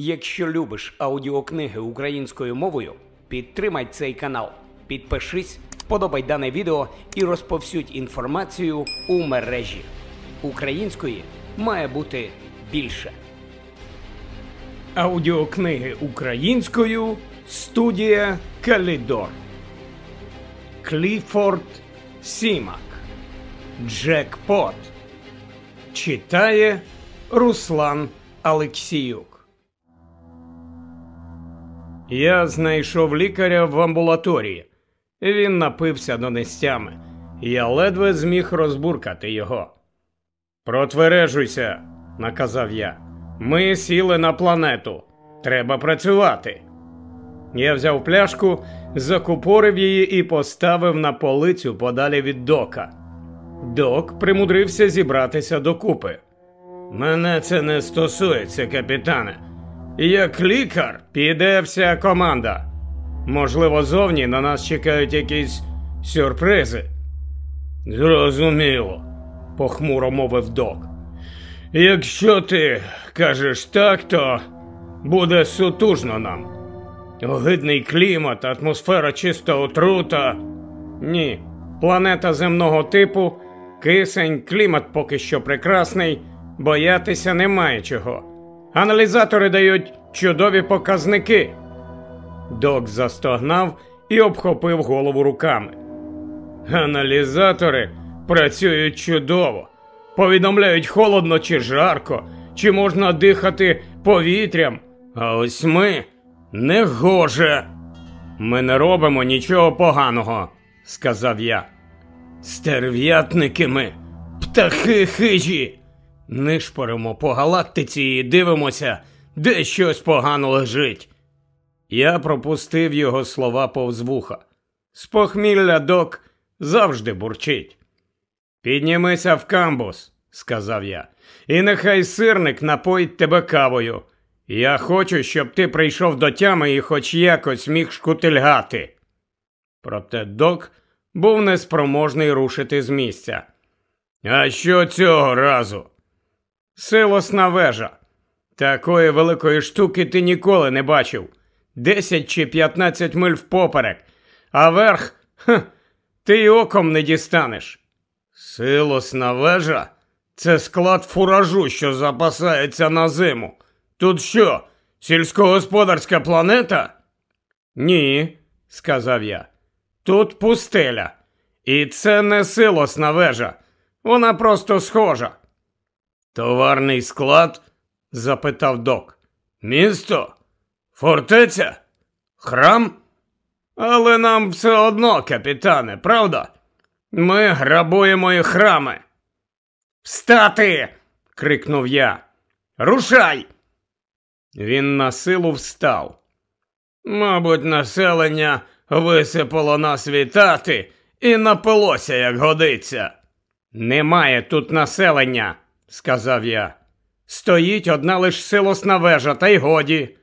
Якщо любиш аудіокниги українською мовою, підтримай цей канал, підпишись, вподобай дане відео і розповсюдь інформацію у мережі. Української має бути більше. Аудіокниги українською студія Калідор. Кліфорд Сімак. Джекпот. Читає Руслан Алексіюк. Я знайшов лікаря в амбулаторії. Він напився донестями. Я ледве зміг розбуркати його. Протвережуйся, наказав я. Ми сіли на планету. Треба працювати. Я взяв пляшку, закупорив її і поставив на полицю подалі від дока. Док примудрився зібратися докупи. Мене це не стосується, капітане. Як лікар піде вся команда. Можливо, зовні на нас чекають якісь сюрпризи. Зрозуміло, похмуро мовив док. Якщо ти кажеш так, то буде сутужно нам. Огидний клімат, атмосфера чиста отрута. Ні, планета земного типу, кисень, клімат поки що прекрасний, боятися немає чого. Аналізатори дають чудові показники. Док застогнав і обхопив голову руками. Аналізатори працюють чудово, повідомляють холодно чи жарко, чи можна дихати повітрям. А ось ми не гоже. Ми не робимо нічого поганого, сказав я. Стерв'ятники ми, птахи хижі. Нишпоримо по галактиці і дивимося, де щось погано лежить. Я пропустив його слова повз вуха. З похмілля док завжди бурчить. Піднімися в камбус, сказав я, і нехай сирник напоїть тебе кавою. Я хочу, щоб ти прийшов до тями і хоч якось міг шкутильгати. Проте док був неспроможний рушити з місця. А що цього разу? Силосна вежа. Такої великої штуки ти ніколи не бачив. Десять чи п'ятнадцять миль впоперек, а верх ха, ти й оком не дістанеш. Силосна вежа це склад фуражу, що запасається на зиму. Тут що, сільськогосподарська планета? Ні, сказав я. Тут пустеля. І це не силосна вежа. Вона просто схожа. Товарний склад? запитав док. Місто? Фортеця? Храм? Але нам все одно, капітане, правда? Ми грабуємо і храми. Встати! крикнув я. Рушай! Він на силу встав. Мабуть, населення висипало нас вітати і напилося, як годиться. Немає тут населення, сказав я. Стоїть одна лиш силосна вежа, та й годі.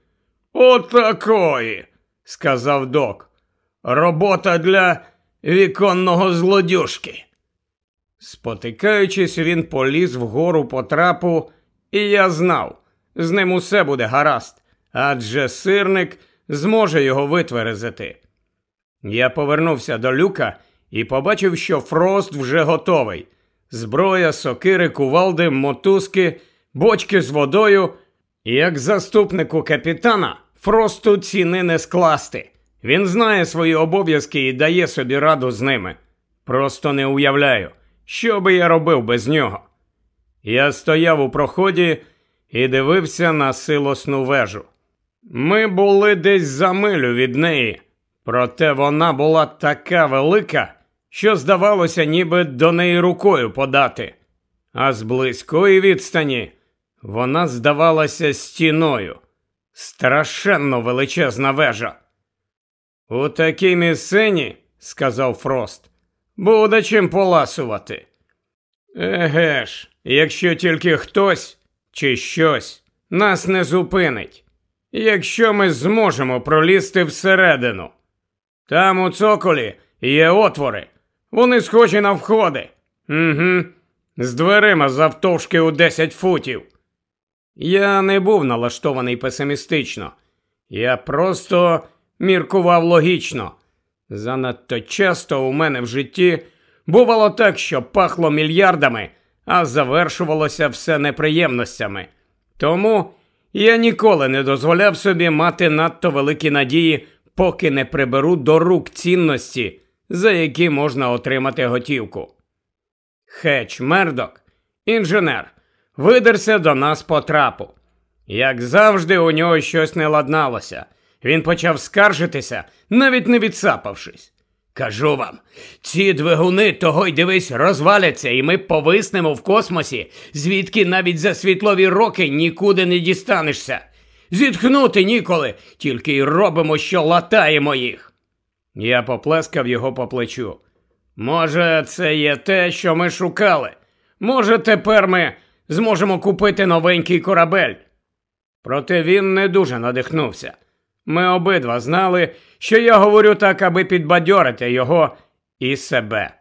Отакої, сказав док. Робота для віконного злодюшки. Спотикаючись, він поліз вгору по трапу, і я знав, з ним усе буде гаразд, адже сирник зможе його витверезити. Я повернувся до люка і побачив, що Фрост вже готовий. Зброя, сокири, кувалди, мотузки, бочки з водою. Як заступнику капітана, Фросту ціни не скласти. Він знає свої обов'язки і дає собі раду з ними. Просто не уявляю, що би я робив без нього. Я стояв у проході і дивився на силосну вежу. Ми були десь за милю від неї, проте вона була така велика, що здавалося, ніби до неї рукою подати. А з близької відстані вона здавалася стіною. Страшенно величезна вежа. У такій місцині, сказав Фрост, буде чим поласувати. Еге ж, якщо тільки хтось чи щось нас не зупинить, якщо ми зможемо пролізти всередину. Там у цоколі є отвори, вони схожі на входи. Угу, з дверима завтовшки у 10 футів. Я не був налаштований песимістично. Я просто міркував логічно. Занадто часто у мене в житті бувало так, що пахло мільярдами, а завершувалося все неприємностями. Тому я ніколи не дозволяв собі мати надто великі надії, поки не приберу до рук цінності, за які можна отримати готівку. Хеч Мердок, інженер, видерся до нас по трапу. Як завжди, у нього щось не ладналося. Він почав скаржитися, навіть не відсапавшись. Кажу вам, ці двигуни того й дивись розваляться, і ми повиснемо в космосі, звідки навіть за світлові роки нікуди не дістанешся. Зітхнути ніколи, тільки й робимо, що латаємо їх. Я поплескав його по плечу. Може, це є те, що ми шукали. Може, тепер ми зможемо купити новенький корабель. Проте він не дуже надихнувся. Ми обидва знали, що я говорю так, аби підбадьорити його і себе.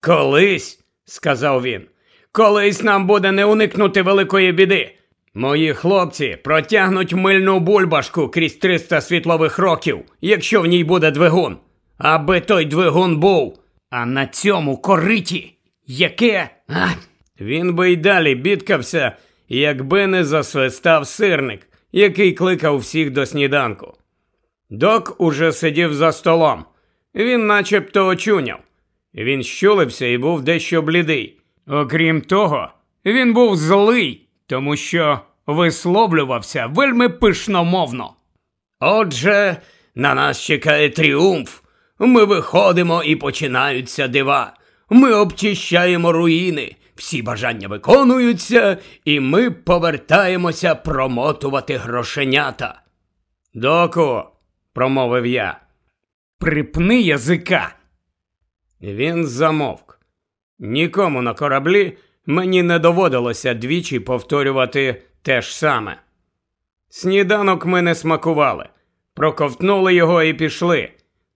Колись, сказав він, колись нам буде не уникнути великої біди. Мої хлопці протягнуть мильну бульбашку крізь 300 світлових років, якщо в ній буде двигун. Аби той двигун був. А на цьому кориті, яке. А? Він би й далі бідкався, якби не засвистав сирник, який кликав всіх до сніданку. Док уже сидів за столом. Він начебто очуняв. Він щулився і був дещо блідий. Окрім того, він був злий, тому що висловлювався вельми пишномовно. Отже, на нас чекає тріумф. Ми виходимо і починаються дива. Ми обчищаємо руїни, всі бажання виконуються, і ми повертаємося промотувати грошенята. Доку, промовив я, припни язика. Він замовк. Нікому на кораблі мені не доводилося двічі повторювати те ж саме. Сніданок ми не смакували, проковтнули його і пішли.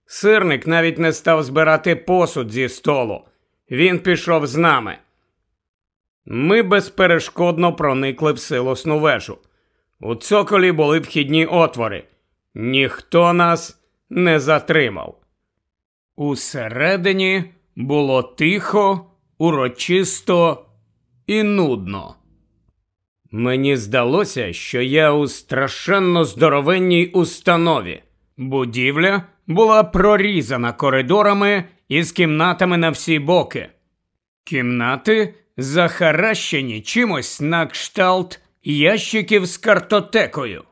Сирник навіть не став збирати посуд зі столу. Він пішов з нами. Ми безперешкодно проникли в силосну вежу. У цоколі були вхідні отвори. Ніхто нас не затримав. Усередині було тихо, урочисто і нудно. Мені здалося, що я у страшенно здоровенній установі. Будівля була прорізана коридорами із кімнатами на всі боки. Кімнати захаращені чимось на кшталт ящиків з картотекою.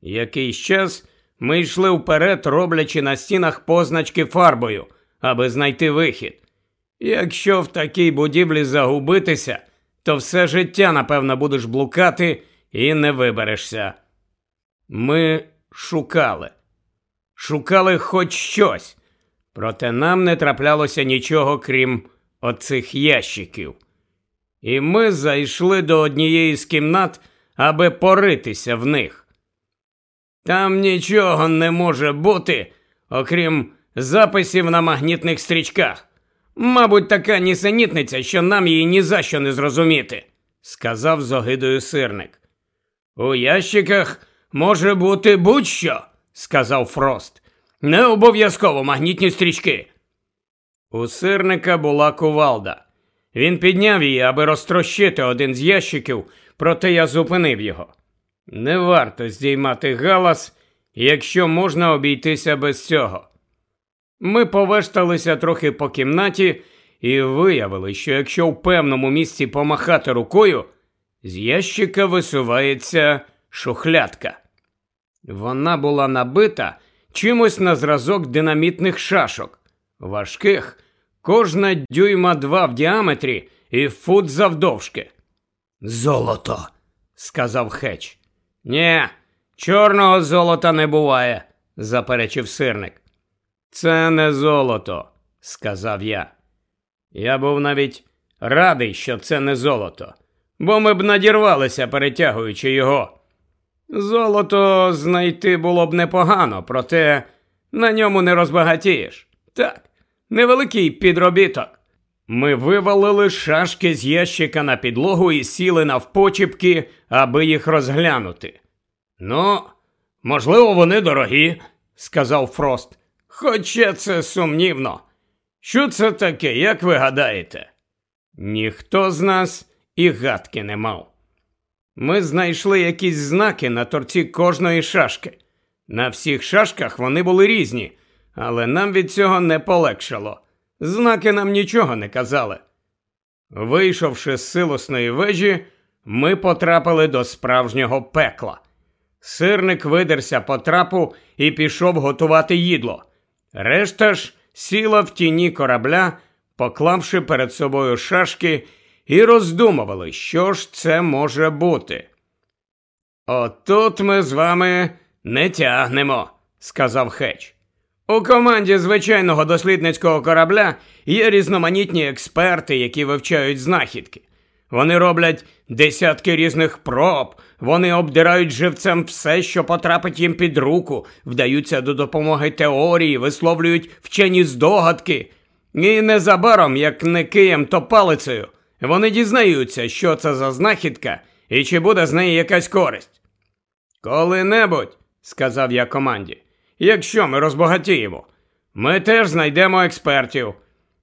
Якийсь час ми йшли вперед, роблячи на стінах позначки фарбою, аби знайти вихід. Якщо в такій будівлі загубитися, то все життя, напевно, будеш блукати і не виберешся. Ми шукали шукали хоч щось, проте нам не траплялося нічого, крім оцих ящиків. І ми зайшли до однієї з кімнат, аби поритися в них. Там нічого не може бути, окрім записів на магнітних стрічках. Мабуть, така нісенітниця, що нам її ні за що не зрозуміти, сказав з огидою сирник. У ящиках може бути будь-що сказав Фрост. Не обов'язково магнітні стрічки. У сирника була кувалда. Він підняв її, аби розтрощити один з ящиків, проте я зупинив його. Не варто здіймати галас, якщо можна обійтися без цього. Ми повешталися трохи по кімнаті і виявили, що якщо в певному місці помахати рукою, з ящика висувається шухлядка. Вона була набита чимось на зразок динамітних шашок, важких, кожна дюйма два в діаметрі і фут завдовжки. Золото, сказав Хеч. Нє, чорного золота не буває, заперечив сирник. Це не золото, сказав я. Я був навіть радий, що це не золото, бо ми б надірвалися, перетягуючи його. Золото знайти було б непогано, проте на ньому не розбагатієш. Так, невеликий підробіток. Ми вивалили шашки з ящика на підлогу і сіли навпочіпки, аби їх розглянути. Ну, можливо, вони дорогі, сказав Фрост. Хоча це сумнівно. Що це таке, як ви гадаєте? Ніхто з нас і гадки не мав. Ми знайшли якісь знаки на торці кожної шашки. На всіх шашках вони були різні, але нам від цього не полегшало. Знаки нам нічого не казали. Вийшовши з силосної вежі, ми потрапили до справжнього пекла. Сирник видерся по трапу і пішов готувати їдло. Решта ж сіла в тіні корабля, поклавши перед собою шашки, і роздумували, що ж це може бути. Отут ми з вами не тягнемо, сказав Хеч. У команді звичайного дослідницького корабля є різноманітні експерти, які вивчають знахідки. Вони роблять десятки різних проб, вони обдирають живцем все, що потрапить їм під руку, вдаються до допомоги теорії, висловлюють вчені здогадки. І незабаром, як не києм, то палицею, вони дізнаються, що це за знахідка і чи буде з неї якась користь. Коли-небудь, сказав я команді, якщо ми розбагатіємо, ми теж знайдемо експертів.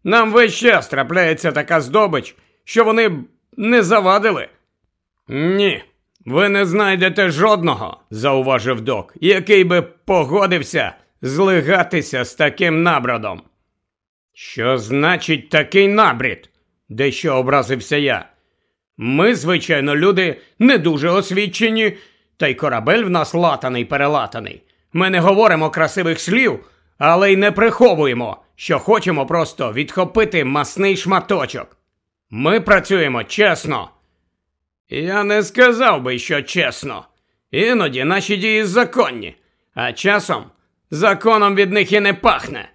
Нам весь час трапляється така здобич, що вони не завадили. Ні, ви не знайдете жодного, зауважив док, який би погодився злигатися з таким набродом. Що значить такий набрід? дещо образився я. Ми, звичайно, люди не дуже освічені, та й корабель в нас латаний перелатаний. Ми не говоримо красивих слів, але й не приховуємо, що хочемо просто відхопити масний шматочок. Ми працюємо чесно. Я не сказав би, що чесно. Іноді наші дії законні, а часом законом від них і не пахне.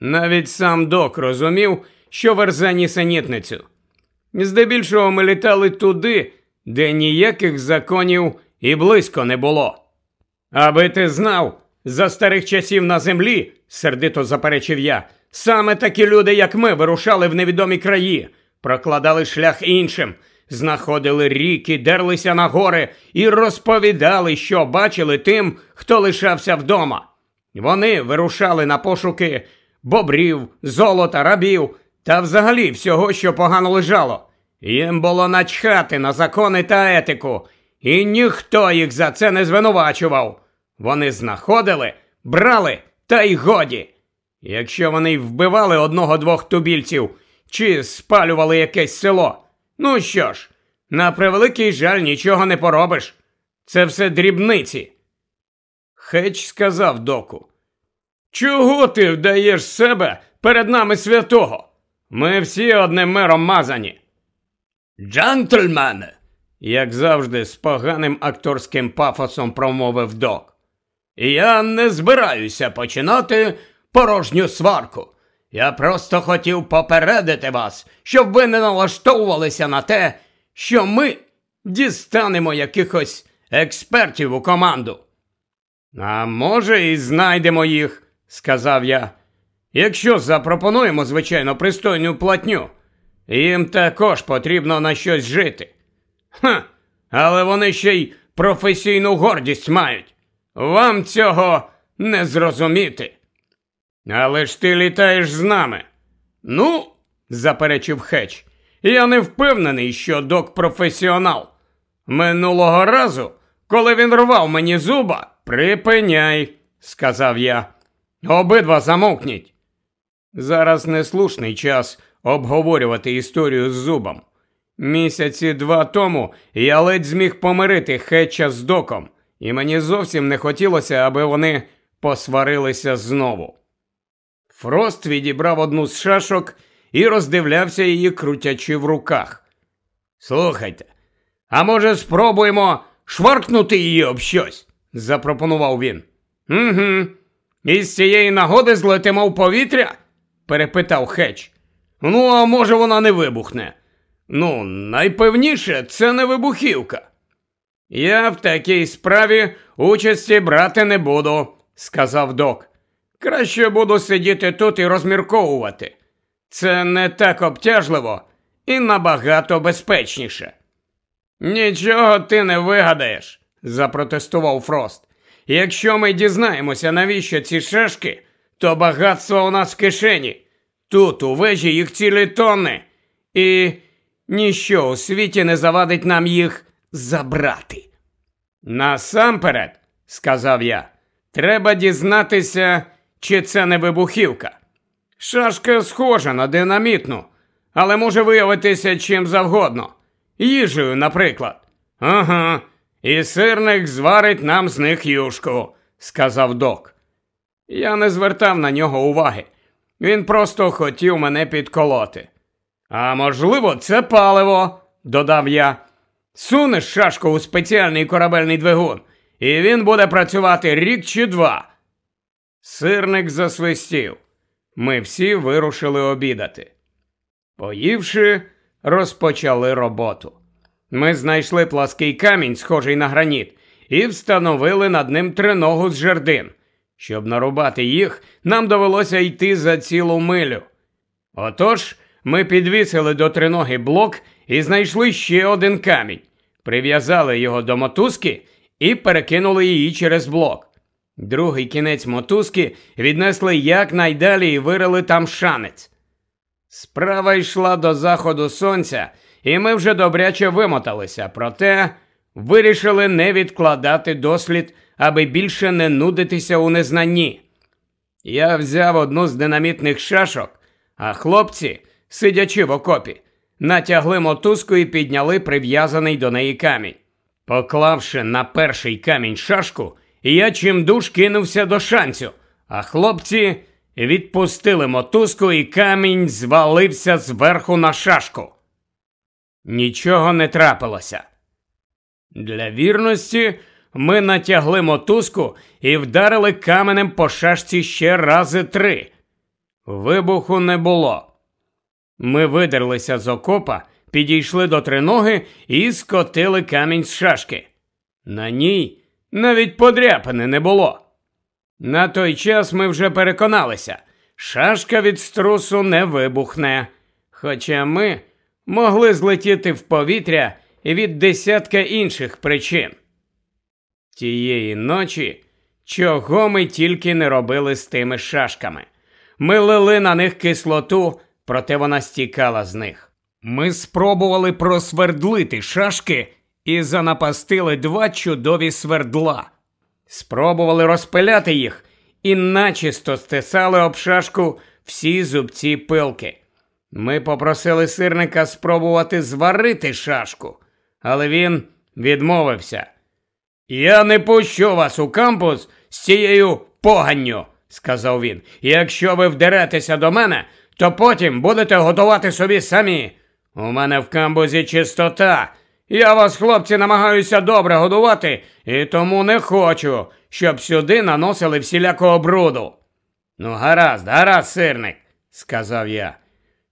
Навіть сам док розумів, що верзе нісенітницю. Здебільшого ми літали туди, де ніяких законів і близько не було. Аби ти знав, за старих часів на землі, сердито заперечив я, саме такі люди, як ми, вирушали в невідомі краї, прокладали шлях іншим, знаходили ріки, дерлися на гори і розповідали, що бачили тим, хто лишався вдома. Вони вирушали на пошуки бобрів, золота, рабів та взагалі всього, що погано лежало. Їм було начхати на закони та етику, і ніхто їх за це не звинувачував. Вони знаходили, брали та й годі. Якщо вони вбивали одного-двох тубільців чи спалювали якесь село, ну що ж, на превеликий жаль нічого не поробиш. Це все дрібниці. Хеч сказав доку. Чого ти вдаєш себе перед нами святого? Ми всі одним мером мазані. Джентльмени, як завжди, з поганим акторським пафосом промовив док. Я не збираюся починати порожню сварку. Я просто хотів попередити вас, щоб ви не налаштовувалися на те, що ми дістанемо якихось експертів у команду. А може, і знайдемо їх, сказав я. Якщо запропонуємо, звичайно, пристойну платню, їм також потрібно на щось жити. Ха, але вони ще й професійну гордість мають. Вам цього не зрозуміти. Але ж ти літаєш з нами. Ну, заперечив Хеч, я не впевнений, що док професіонал. Минулого разу, коли він рвав мені зуба, припиняй, сказав я. Обидва замовкніть. Зараз неслушний час обговорювати історію з зубом. Місяці два тому я ледь зміг помирити Хетча з доком, і мені зовсім не хотілося, аби вони посварилися знову. Фрост відібрав одну з шашок і роздивлявся її, крутячи в руках. Слухайте, а може, спробуємо шваркнути її об щось? запропонував він. «Угу. І з цієї нагоди злетимо в повітря? перепитав Хеч. Ну, а може, вона не вибухне. Ну, найпевніше, це не вибухівка. Я в такій справі участі брати не буду, сказав док. Краще буду сидіти тут і розмірковувати. Це не так обтяжливо і набагато безпечніше. Нічого ти не вигадаєш, запротестував Фрост. Якщо ми дізнаємося, навіщо ці шашки, то багатство у нас в кишені. Тут у вежі їх цілі тонни, і ніщо у світі не завадить нам їх забрати. Насамперед, сказав я, треба дізнатися, чи це не вибухівка. Шашка схожа на динамітну, але може виявитися чим завгодно. Їжею, наприклад. Ага, і сирник зварить нам з них юшку, сказав док. Я не звертав на нього уваги. Він просто хотів мене підколоти. А можливо, це паливо, додав я. Сунеш шашку у спеціальний корабельний двигун, і він буде працювати рік чи два. Сирник засвистів. Ми всі вирушили обідати. Поївши, розпочали роботу. Ми знайшли плаский камінь, схожий на граніт, і встановили над ним триногу з жердин. Щоб нарубати їх, нам довелося йти за цілу милю. Отож, ми підвісили до триноги блок і знайшли ще один камінь, прив'язали його до мотузки і перекинули її через блок. Другий кінець мотузки віднесли якнайдалі і вирили там шанець. Справа йшла до заходу сонця, і ми вже добряче вимоталися, проте вирішили не відкладати дослід, аби більше не нудитися у незнанні. Я взяв одну з динамітних шашок, а хлопці, сидячи в окопі, натягли мотузку і підняли прив'язаний до неї камінь. Поклавши на перший камінь шашку, я чимдуж кинувся до шанцю, а хлопці відпустили мотузку, і камінь звалився зверху на шашку. Нічого не трапилося. Для вірності ми натягли мотузку і вдарили каменем по шашці ще рази три. Вибуху не було. Ми видерлися з окопа, підійшли до триноги і скотили камінь з шашки. На ній навіть подряпини не було. На той час ми вже переконалися, шашка від струсу не вибухне, хоча ми могли злетіти в повітря від десятка інших причин. Тієї ночі, чого ми тільки не робили з тими шашками. Ми лили на них кислоту, проте вона стікала з них. Ми спробували просвердлити шашки і занапастили два чудові свердла. Спробували розпиляти їх і начисто стисали об шашку всі зубці пилки. Ми попросили сирника спробувати зварити шашку, але він відмовився. Я не пущу вас у кампус з цією поганню, сказав він. Якщо ви вдеретеся до мене, то потім будете готувати собі самі. У мене в камбузі чистота. Я вас, хлопці, намагаюся добре годувати, і тому не хочу, щоб сюди наносили всілякого бруду. Ну, гаразд, гаразд, сирник, сказав я.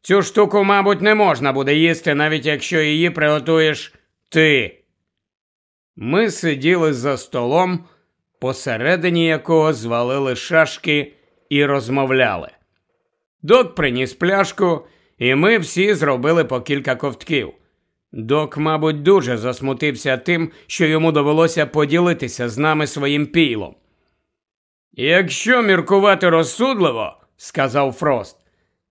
Цю штуку, мабуть, не можна буде їсти, навіть якщо її приготуєш ти. Ми сиділи за столом, посередині якого звалили шашки і розмовляли. Док приніс пляшку, і ми всі зробили по кілька ковтків. Док, мабуть, дуже засмутився тим, що йому довелося поділитися з нами своїм пілом. Якщо міркувати розсудливо, сказав Фрост,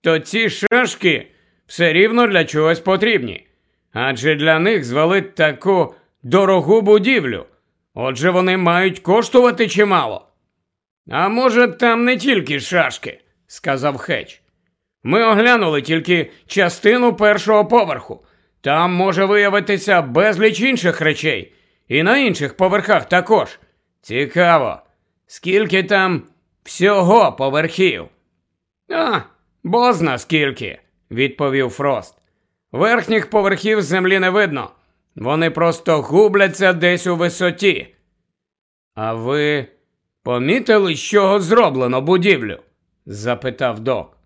то ці шашки все рівно для чогось потрібні, адже для них звалить таку дорогу будівлю. Отже, вони мають коштувати чимало. А може, там не тільки шашки, сказав Хеч. Ми оглянули тільки частину першого поверху. Там може виявитися безліч інших речей, і на інших поверхах також. Цікаво, скільки там всього поверхів? А, бозна скільки, відповів Фрост. Верхніх поверхів землі не видно. Вони просто губляться десь у висоті. А ви помітили, з чого зроблено будівлю? запитав док.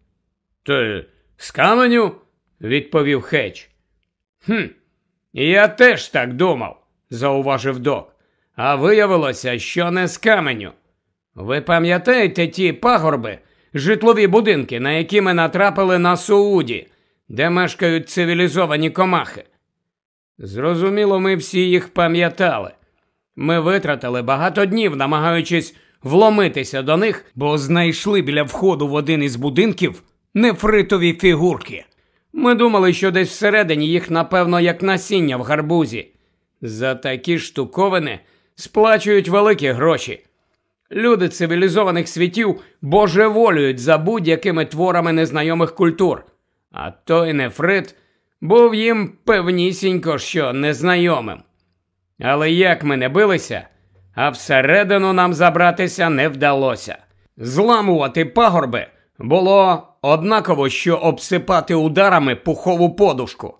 Ти з каменю? відповів Хеч. Хм, я теж так думав, зауважив док. А виявилося, що не з каменю. Ви пам'ятаєте ті пагорби, житлові будинки, на які ми натрапили на Сууді, де мешкають цивілізовані комахи. Зрозуміло, ми всі їх пам'ятали. Ми витратили багато днів, намагаючись вломитися до них, бо знайшли біля входу в один із будинків нефритові фігурки. Ми думали, що десь всередині їх, напевно, як насіння в гарбузі. За такі штуковини сплачують великі гроші. Люди цивілізованих світів божеволюють за будь-якими творами незнайомих культур, а той нефрит був їм певнісінько, що незнайомим. Але як ми не билися, а всередину нам забратися не вдалося. Зламувати пагорби було однаково, що обсипати ударами пухову подушку.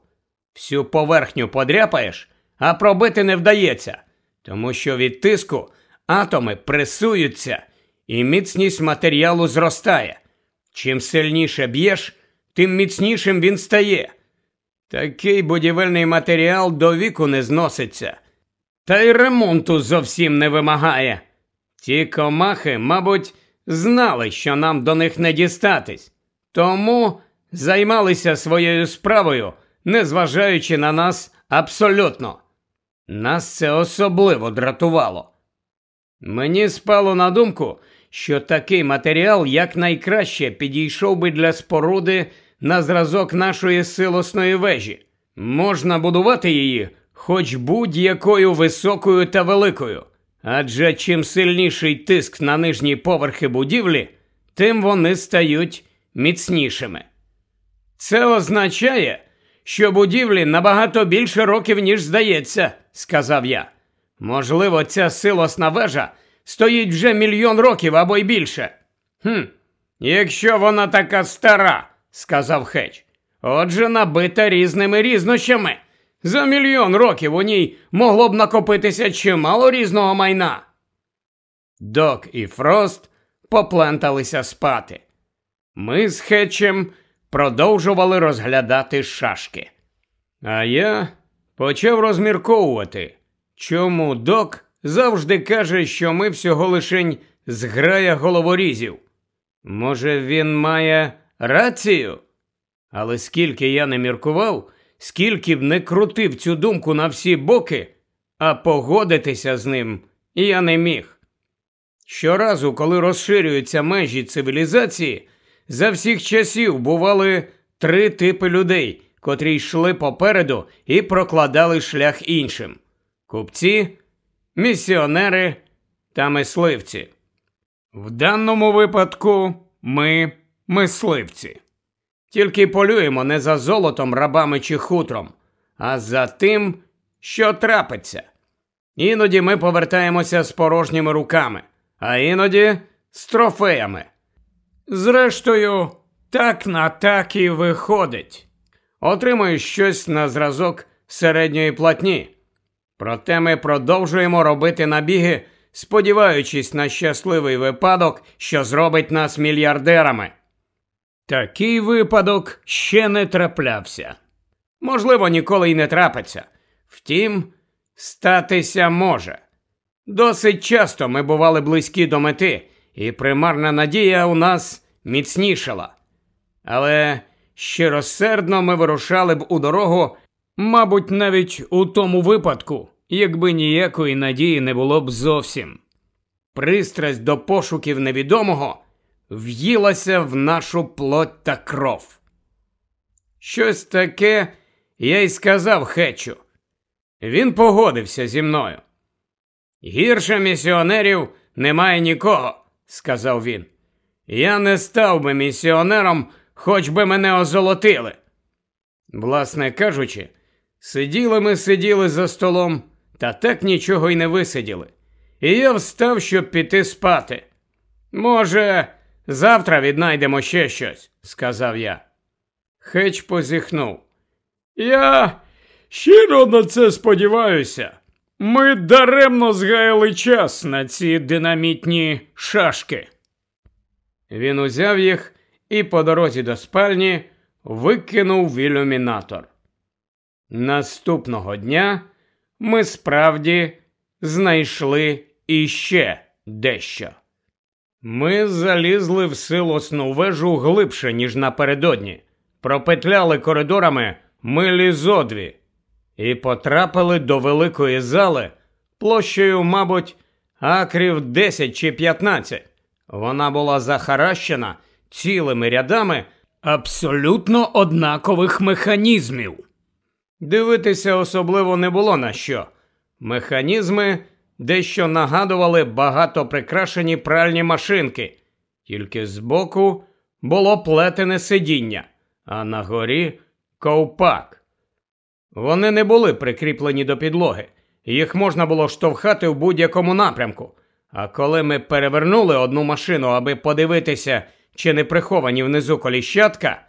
Всю поверхню подряпаєш, а пробити не вдається, тому що від тиску атоми пресуються і міцність матеріалу зростає. Чим сильніше б'єш, тим міцнішим він стає. Такий будівельний матеріал до віку не зноситься, та й ремонту зовсім не вимагає. Ті комахи, мабуть, знали, що нам до них не дістатись, тому займалися своєю справою, незважаючи на нас абсолютно. Нас це особливо дратувало. Мені спало на думку, що такий матеріал якнайкраще підійшов би для споруди на зразок нашої силосної вежі. Можна будувати її хоч будь-якою високою та великою. Адже чим сильніший тиск на нижні поверхи будівлі, тим вони стають міцнішими. Це означає, що будівлі набагато більше років, ніж здається, сказав я. Можливо, ця силосна вежа стоїть вже мільйон років або й більше. «Хм, Якщо вона така стара, сказав Хеч, отже набита різними різнощами. За мільйон років у ній могло б накопитися чимало різного майна. Док і Фрост попленталися спати. Ми з Хетчем продовжували розглядати шашки. А я почав розмірковувати, чому док завжди каже, що ми всього лишень зграя головорізів. Може, він має рацію? Але скільки я не міркував, скільки б не крутив цю думку на всі боки, а погодитися з ним я не міг. Щоразу, коли розширюються межі цивілізації, за всіх часів бували три типи людей, котрі йшли попереду і прокладали шлях іншим: купці, місіонери та мисливці. В даному випадку ми мисливці. Тільки полюємо не за золотом, рабами чи хутром, а за тим, що трапиться. Іноді ми повертаємося з порожніми руками, а іноді з трофеями. Зрештою, так на так і виходить. Отримуєш щось на зразок середньої платні. Проте ми продовжуємо робити набіги, сподіваючись на щасливий випадок, що зробить нас мільярдерами. Такий випадок ще не траплявся. Можливо, ніколи й не трапиться. Втім, статися може. Досить часто ми бували близькі до мети, і примарна надія у нас міцнішала. Але щиросердно ми вирушали б у дорогу, мабуть, навіть у тому випадку, якби ніякої надії не було б зовсім. Пристрасть до пошуків невідомого в'їлася в нашу плоть та кров. Щось таке я й сказав Хетчу. Він погодився зі мною. Гірше місіонерів немає нікого, сказав він. Я не став би місіонером, хоч би мене озолотили. Власне кажучи, сиділи ми сиділи за столом, та так нічого й не висиділи. І я встав, щоб піти спати. Може, Завтра віднайдемо ще щось, сказав я. Хеч позіхнув. Я щиро на це сподіваюся. Ми даремно згаяли час на ці динамітні шашки. Він узяв їх і по дорозі до спальні викинув в ілюмінатор. Наступного дня ми справді знайшли іще дещо. Ми залізли в силосну вежу глибше, ніж напередодні, пропетляли коридорами милі зодві і потрапили до великої зали площею, мабуть, акрів 10 чи 15. Вона була захаращена цілими рядами абсолютно однакових механізмів. Дивитися особливо не було на що. Механізми дещо нагадували багато прикрашені пральні машинки, тільки збоку було плетене сидіння, а на горі ковпак. Вони не були прикріплені до підлоги, їх можна було штовхати в будь-якому напрямку. А коли ми перевернули одну машину, аби подивитися, чи не приховані внизу коліщатка,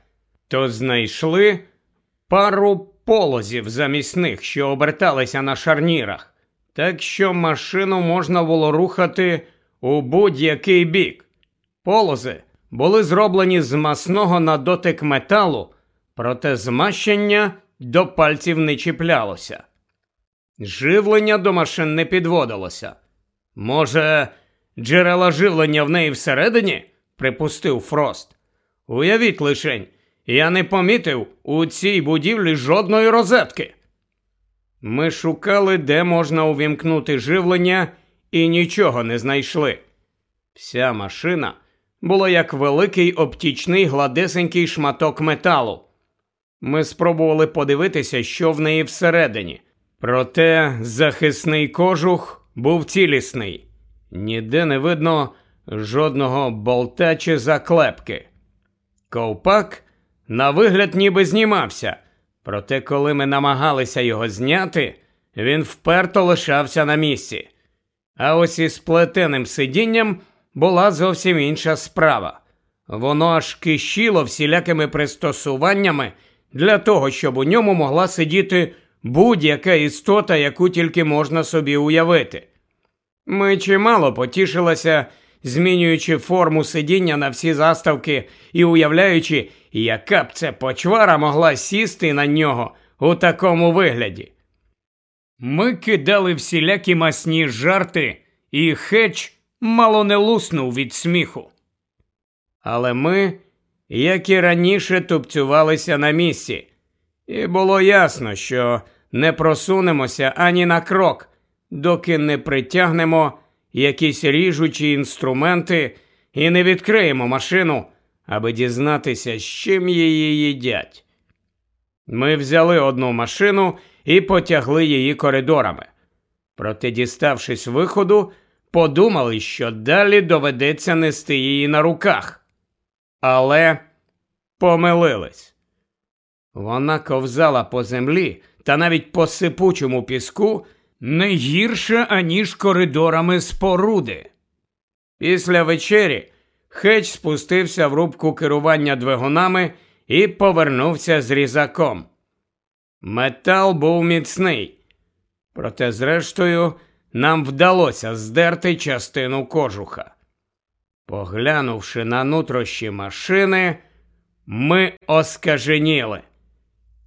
то знайшли пару полозів замість них, що оберталися на шарнірах, так що машину можна було рухати у будь-який бік. Полози були зроблені з масного на дотик металу, проте змащення до пальців не чіплялося. Живлення до машин не підводилося. Може, джерела живлення в неї всередині? припустив Фрост. Уявіть лишень, я не помітив у цій будівлі жодної розетки. Ми шукали, де можна увімкнути живлення, і нічого не знайшли. Вся машина була як великий оптічний гладесенький шматок металу. Ми спробували подивитися, що в неї всередині. Проте захисний кожух був цілісний, ніде не видно жодного болта чи заклепки. Ковпак на вигляд ніби знімався, проте, коли ми намагалися його зняти, він вперто лишався на місці. А ось із плетеним сидінням була зовсім інша справа. Воно аж кишіло всілякими пристосуваннями для того, щоб у ньому могла сидіти будь-яка істота, яку тільки можна собі уявити. Ми чимало потішилися, змінюючи форму сидіння на всі заставки і уявляючи, яка б це почвара могла сісти на нього у такому вигляді. Ми кидали всілякі масні жарти, і хеч мало не луснув від сміху. Але ми, як і раніше, тупцювалися на місці, і було ясно, що не просунемося ані на крок, доки не притягнемо якісь ріжучі інструменти і не відкриємо машину, аби дізнатися, з чим її їдять. Ми взяли одну машину і потягли її коридорами. Проте, діставшись виходу, подумали, що далі доведеться нести її на руках. Але помилились. Вона ковзала по землі та навіть по сипучому піску не гірше, аніж коридорами споруди. Після вечері Хеч спустився в рубку керування двигунами і повернувся з різаком. Метал був міцний, проте, зрештою, нам вдалося здерти частину кожуха. Поглянувши на нутрощі машини, ми оскаженіли.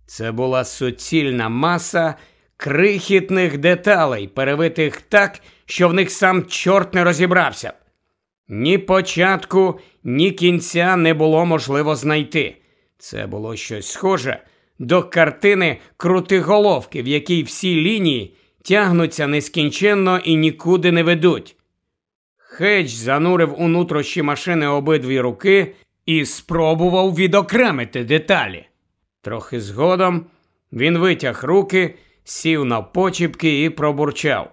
Це була суцільна маса крихітних деталей, перевитих так, що в них сам чорт не розібрався. Ні початку, ні кінця не було можливо знайти. Це було щось схоже до картини крутиголовки, в якій всі лінії тягнуться нескінченно і нікуди не ведуть. Хедж занурив у нутрощі машини обидві руки і спробував відокремити деталі. Трохи згодом він витяг руки, сів на почіпки і пробурчав.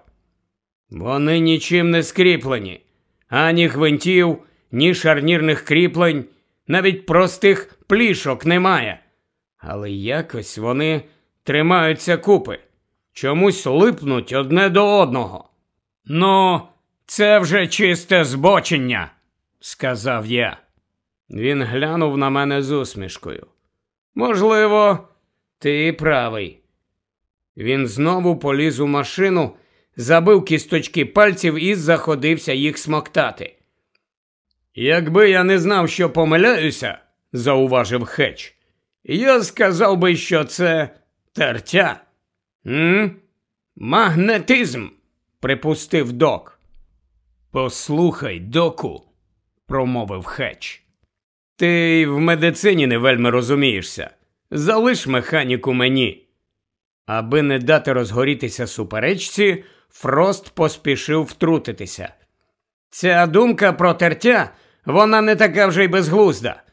Вони нічим не скріплені, ані гвинтів, ні шарнірних кріплень, навіть простих плішок немає. Але якось вони тримаються купи, чомусь липнуть одне до одного. Ну, це вже чисте збочення, сказав я. Він глянув на мене з усмішкою. Можливо, ти правий. Він знову поліз у машину, забив кісточки пальців і заходився їх смоктати. Якби я не знав, що помиляюся, зауважив Хеч, я сказав би, що це тертя. М? Магнетизм, припустив док. Послухай, доку, промовив Хетч. Ти в медицині не вельми розумієшся. Залиш механіку мені. Аби не дати розгорітися суперечці, Фрост поспішив втрутитися. Ця думка про тертя, вона не така вже й безглузда.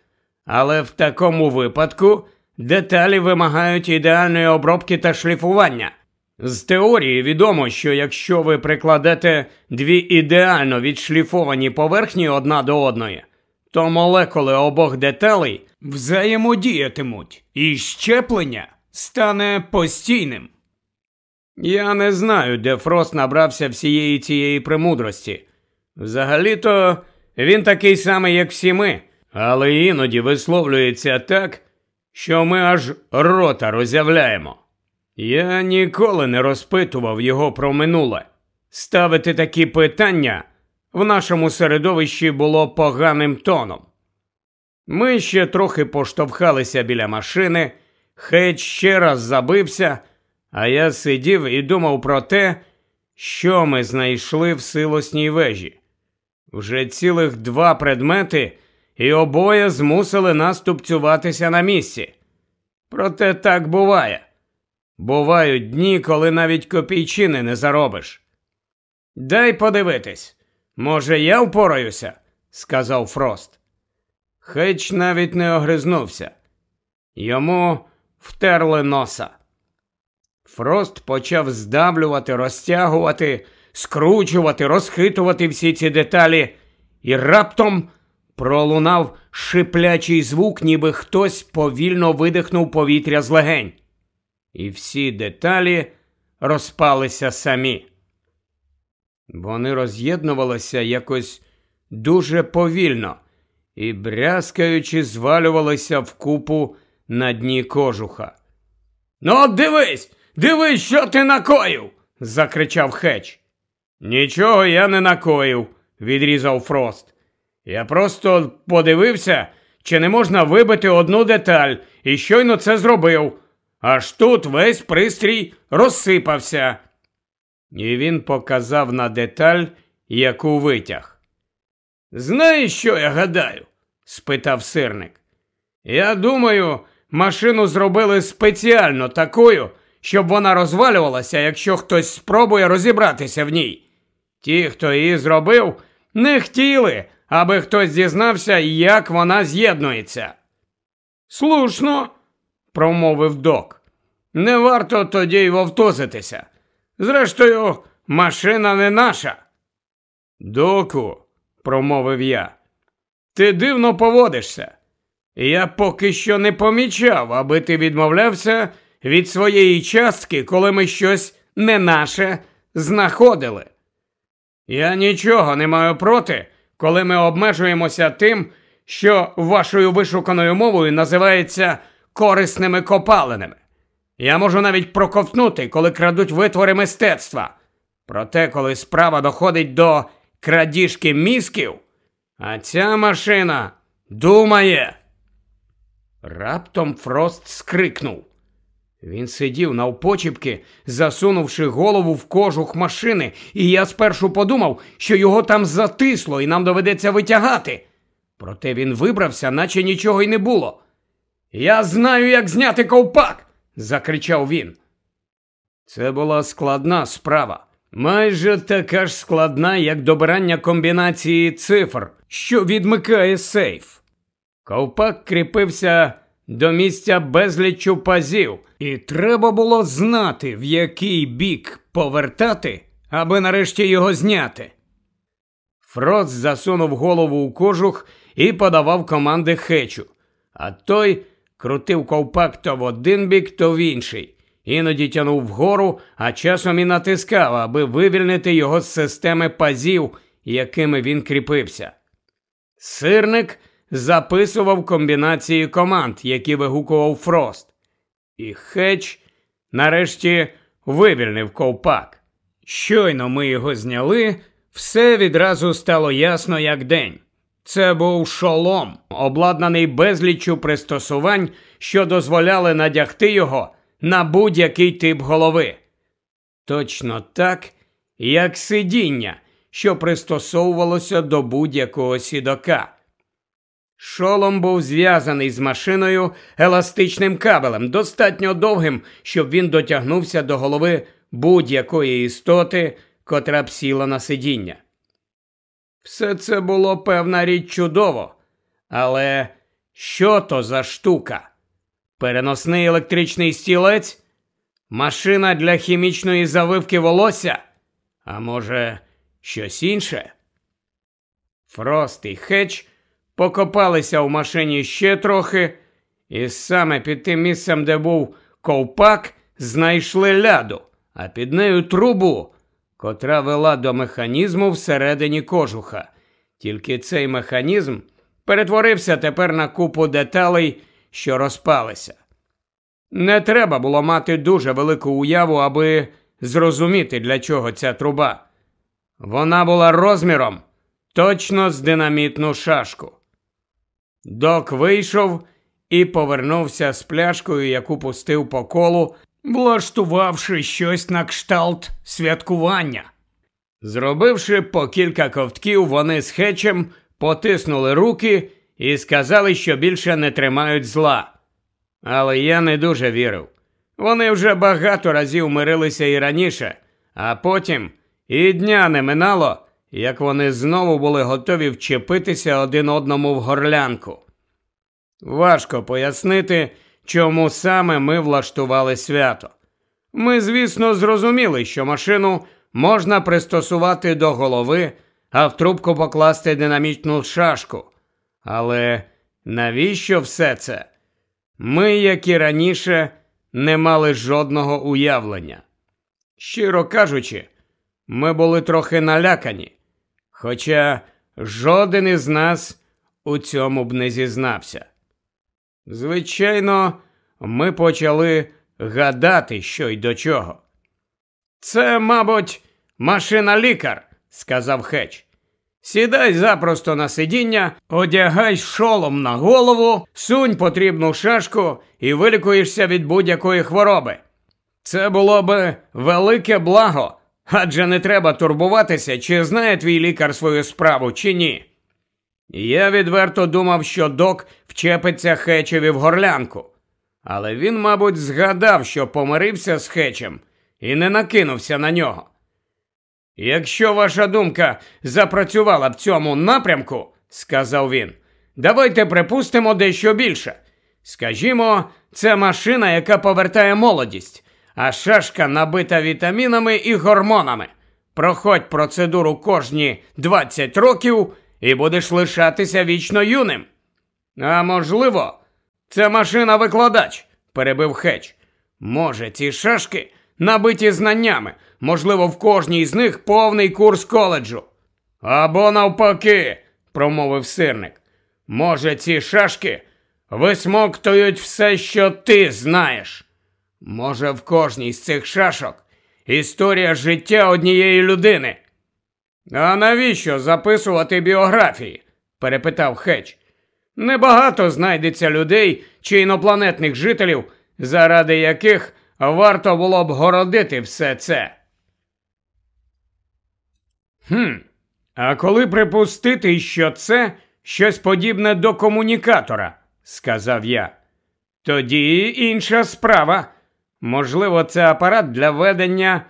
Але в такому випадку деталі вимагають ідеальної обробки та шліфування. З теорії відомо, що якщо ви прикладете дві ідеально відшліфовані поверхні одна до одної, то молекули обох деталей взаємодіятимуть, і щеплення стане постійним. Я не знаю, де Фрост набрався всієї цієї премудрості. Взагалі-то він такий самий, як всі ми, але іноді висловлюється так, що ми аж рота роззявляємо. Я ніколи не розпитував його про минуле. Ставити такі питання в нашому середовищі було поганим тоном. Ми ще трохи поштовхалися біля машини, Хейдж ще раз забився, а я сидів і думав про те, що ми знайшли в силосній вежі. Вже цілих два предмети, і обоє змусили нас тупцюватися на місці. Проте так буває. Бувають дні, коли навіть копійчини не заробиш. Дай подивитись, може, я впораюся, сказав Фрост. Хеч навіть не огризнувся. Йому втерли носа. Фрост почав здавлювати, розтягувати, скручувати, розхитувати всі ці деталі, і раптом пролунав шиплячий звук, ніби хтось повільно видихнув повітря з легень. І всі деталі розпалися самі. Вони роз'єднувалися якось дуже повільно і, брязкаючи, звалювалися в купу на дні кожуха. Ну, дивись, дивись, що ти накоїв. закричав Хеч. Нічого я не накоїв, відрізав Фрост. Я просто подивився, чи не можна вибити одну деталь, і щойно це зробив. Аж тут весь пристрій розсипався. І він показав на деталь, яку витяг. Знаєш, що я гадаю? спитав сирник. Я думаю, машину зробили спеціально такою, щоб вона розвалювалася, якщо хтось спробує розібратися в ній. Ті, хто її зробив, не хотіли, аби хтось дізнався, як вона з'єднується. Слушно, промовив док. Не варто тоді й вовтузитися. Зрештою, машина не наша. Доку, промовив я, ти дивно поводишся. Я поки що не помічав, аби ти відмовлявся від своєї частки, коли ми щось не наше знаходили. Я нічого не маю проти, коли ми обмежуємося тим, що вашою вишуканою мовою називається корисними копалинами. Я можу навіть проковтнути, коли крадуть витвори мистецтва. Проте, коли справа доходить до крадіжки мізків, а ця машина думає. Раптом Фрост скрикнув. Він сидів навпочіпки, засунувши голову в кожух машини, і я спершу подумав, що його там затисло і нам доведеться витягати. Проте він вибрався, наче нічого й не було. Я знаю, як зняти ковпак. закричав він. Це була складна справа. Майже така ж складна, як добирання комбінації цифр, що відмикає сейф. Ковпак кріпився до місця безлічу пазів, і треба було знати, в який бік повертати, аби нарешті його зняти. Фрост засунув голову у кожух і подавав команди хечу, а той крутив ковпак то в один бік, то в інший, іноді тянув вгору, а часом і натискав, аби вивільнити його з системи пазів, якими він кріпився. Сирник записував комбінації команд, які вигукував Фрост. І Хеч нарешті вивільнив ковпак. Щойно ми його зняли, все відразу стало ясно, як день. Це був шолом, обладнаний безліччю пристосувань, що дозволяли надягти його на будь-який тип голови. Точно так, як сидіння, що пристосовувалося до будь-якого сідока. Шолом був зв'язаний з машиною еластичним кабелем, достатньо довгим, щоб він дотягнувся до голови будь-якої істоти, котра б сіла на сидіння. Все це було певна річ чудово, але що то за штука? Переносний електричний стілець? Машина для хімічної завивки волосся? А може, щось інше? Фрост і Хетч покопалися в машині ще трохи, і саме під тим місцем, де був ковпак, знайшли ляду, а під нею трубу, котра вела до механізму всередині кожуха. Тільки цей механізм перетворився тепер на купу деталей, що розпалися. Не треба було мати дуже велику уяву, аби зрозуміти, для чого ця труба. Вона була розміром точно з динамітну шашку. Док вийшов і повернувся з пляшкою, яку пустив по колу, влаштувавши щось на кшталт святкування. Зробивши по кілька ковтків, вони з хечем потиснули руки і сказали, що більше не тримають зла. Але я не дуже вірив. Вони вже багато разів мирилися і раніше, а потім і дня не минало, як вони знову були готові вчепитися один одному в горлянку. Важко пояснити, чому саме ми влаштували свято. Ми, звісно, зрозуміли, що машину можна пристосувати до голови, а в трубку покласти динамічну шашку. Але навіщо все це? Ми, як і раніше, не мали жодного уявлення. Щиро кажучи, ми були трохи налякані, хоча жоден із нас у цьому б не зізнався. Звичайно, ми почали гадати, що й до чого. Це, мабуть, машина лікар, сказав Хеч. Сідай запросто на сидіння, одягай шолом на голову, сунь потрібну шашку і вилікуєшся від будь-якої хвороби. Це було би велике благо, адже не треба турбуватися, чи знає твій лікар свою справу, чи ні. Я відверто думав, що док вчепиться Хечеві в горлянку, але він, мабуть, згадав, що помирився з Хечем і не накинувся на нього. Якщо ваша думка запрацювала в цьому напрямку, сказав він, давайте припустимо дещо більше. Скажімо, це машина, яка повертає молодість, а шашка набита вітамінами і гормонами. Проходь процедуру кожні 20 років і будеш лишатися вічно юним. А можливо, це машина викладач, перебив Хеч. Може, ці шашки набиті знаннями, можливо, в кожній з них повний курс коледжу. Або навпаки, промовив сирник. Може, ці шашки висмоктують все, що ти знаєш. Може, в кожній з цих шашок історія життя однієї людини. А навіщо записувати біографії? перепитав Хеч. Небагато знайдеться людей чи інопланетних жителів, заради яких варто було б городити все це. Хм, а коли припустити, що це щось подібне до комунікатора, сказав я, тоді інша справа. Можливо, це апарат для ведення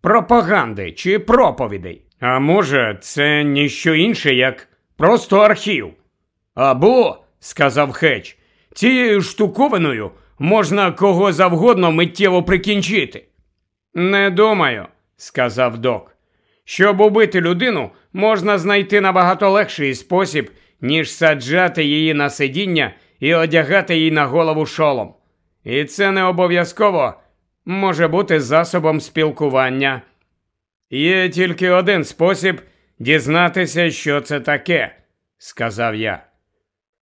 пропаганди чи проповідей. А може, це ніщо інше, як просто архів. Або, сказав Хеч, цією штуковиною можна кого завгодно миттєво прикінчити. Не думаю, сказав док. Щоб убити людину, можна знайти набагато легший спосіб, ніж саджати її на сидіння і одягати їй на голову шолом. І це не обов'язково може бути засобом спілкування. Є тільки один спосіб дізнатися, що це таке, сказав я.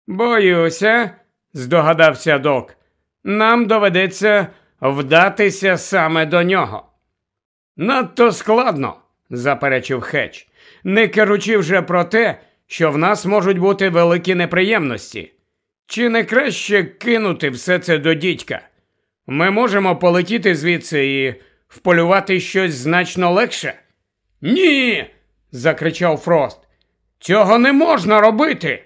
Боюся, здогадався док, нам доведеться вдатися саме до нього. Надто складно, заперечив Хеч, не керучи вже про те, що в нас можуть бути великі неприємності. Чи не краще кинути все це до дідька? Ми можемо полетіти звідси і вполювати щось значно легше? Ні. закричав Фрост. Цього не можна робити.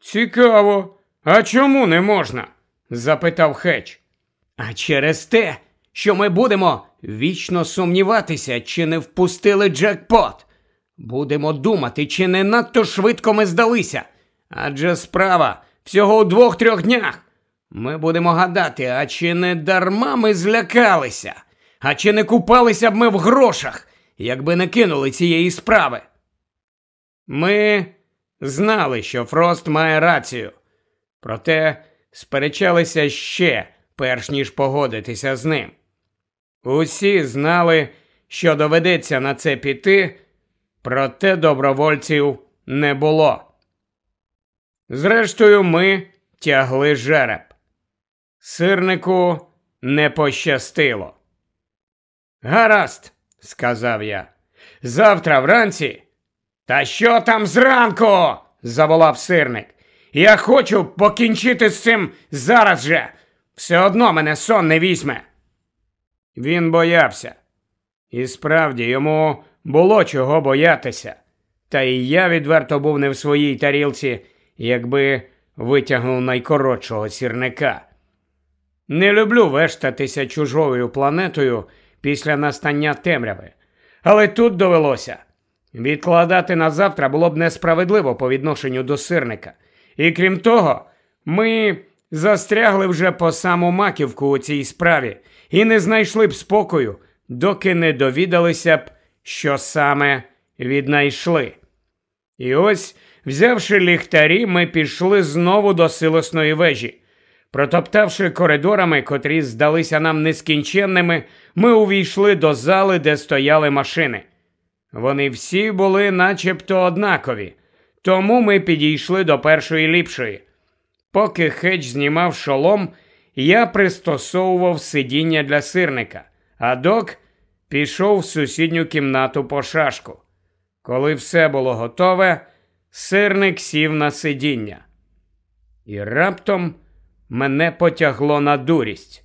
Цікаво, а чому не можна? запитав Хеч. А через те, що ми будемо вічно сумніватися, чи не впустили джекпот. Будемо думати, чи не надто швидко ми здалися. Адже справа всього у двох-трьох днях. Ми будемо гадати, а чи не дарма ми злякалися, а чи не купалися б ми в грошах, якби не кинули цієї справи. Ми знали, що Фрост має рацію, проте сперечалися ще, перш ніж погодитися з ним. Усі знали, що доведеться на це піти, проте добровольців не було. Зрештою, ми тягли жереб. Сирнику не пощастило. Гаразд, сказав я. Завтра вранці. Та що там зранку? заволав сирник. Я хочу покінчити з цим зараз же. Все одно мене сон не візьме. Він боявся. І справді йому було чого боятися. Та і я відверто був не в своїй тарілці, якби витягнув найкоротшого сірника. Не люблю вештатися чужою планетою після настання темряви. Але тут довелося. Відкладати на завтра було б несправедливо по відношенню до сирника. І крім того, ми застрягли вже по саму маківку у цій справі і не знайшли б спокою, доки не довідалися б, що саме віднайшли. І ось, взявши ліхтарі, ми пішли знову до силосної вежі. Протоптавши коридорами, котрі здалися нам нескінченними, ми увійшли до зали, де стояли машини. Вони всі були начебто однакові, тому ми підійшли до першої ліпшої. Поки хеч знімав шолом, я пристосовував сидіння для сирника, а док пішов в сусідню кімнату по шашку. Коли все було готове, сирник сів на сидіння. І раптом мене потягло на дурість.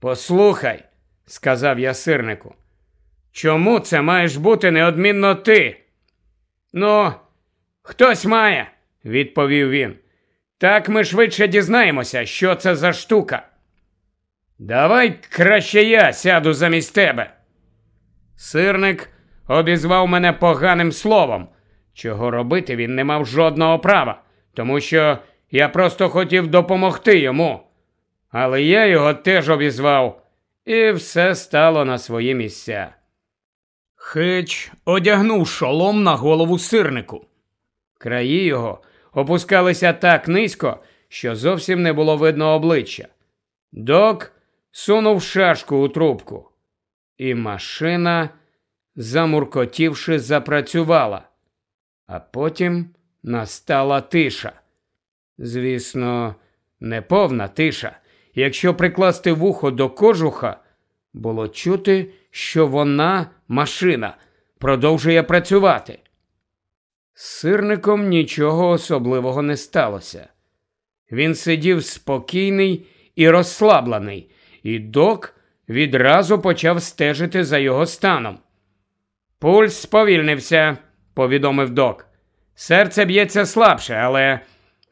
Послухай, сказав я сирнику, чому це маєш бути неодмінно ти? Ну, хтось має, відповів він. Так ми швидше дізнаємося, що це за штука. Давай краще я сяду замість тебе. Сирник обізвав мене поганим словом, чого робити він не мав жодного права, тому що я просто хотів допомогти йому. Але я його теж обізвав, і все стало на свої місця. Хич одягнув шолом на голову сирнику. Краї його опускалися так низько, що зовсім не було видно обличчя. Док сунув шашку у трубку, і машина, замуркотівши, запрацювала, а потім настала тиша. Звісно, не повна тиша. Якщо прикласти вухо до кожуха, було чути, що вона, машина, продовжує працювати. З сирником нічого особливого не сталося. Він сидів спокійний і розслаблений, і док відразу почав стежити за його станом. Пульс сповільнився, повідомив док. Серце б'ється слабше, але,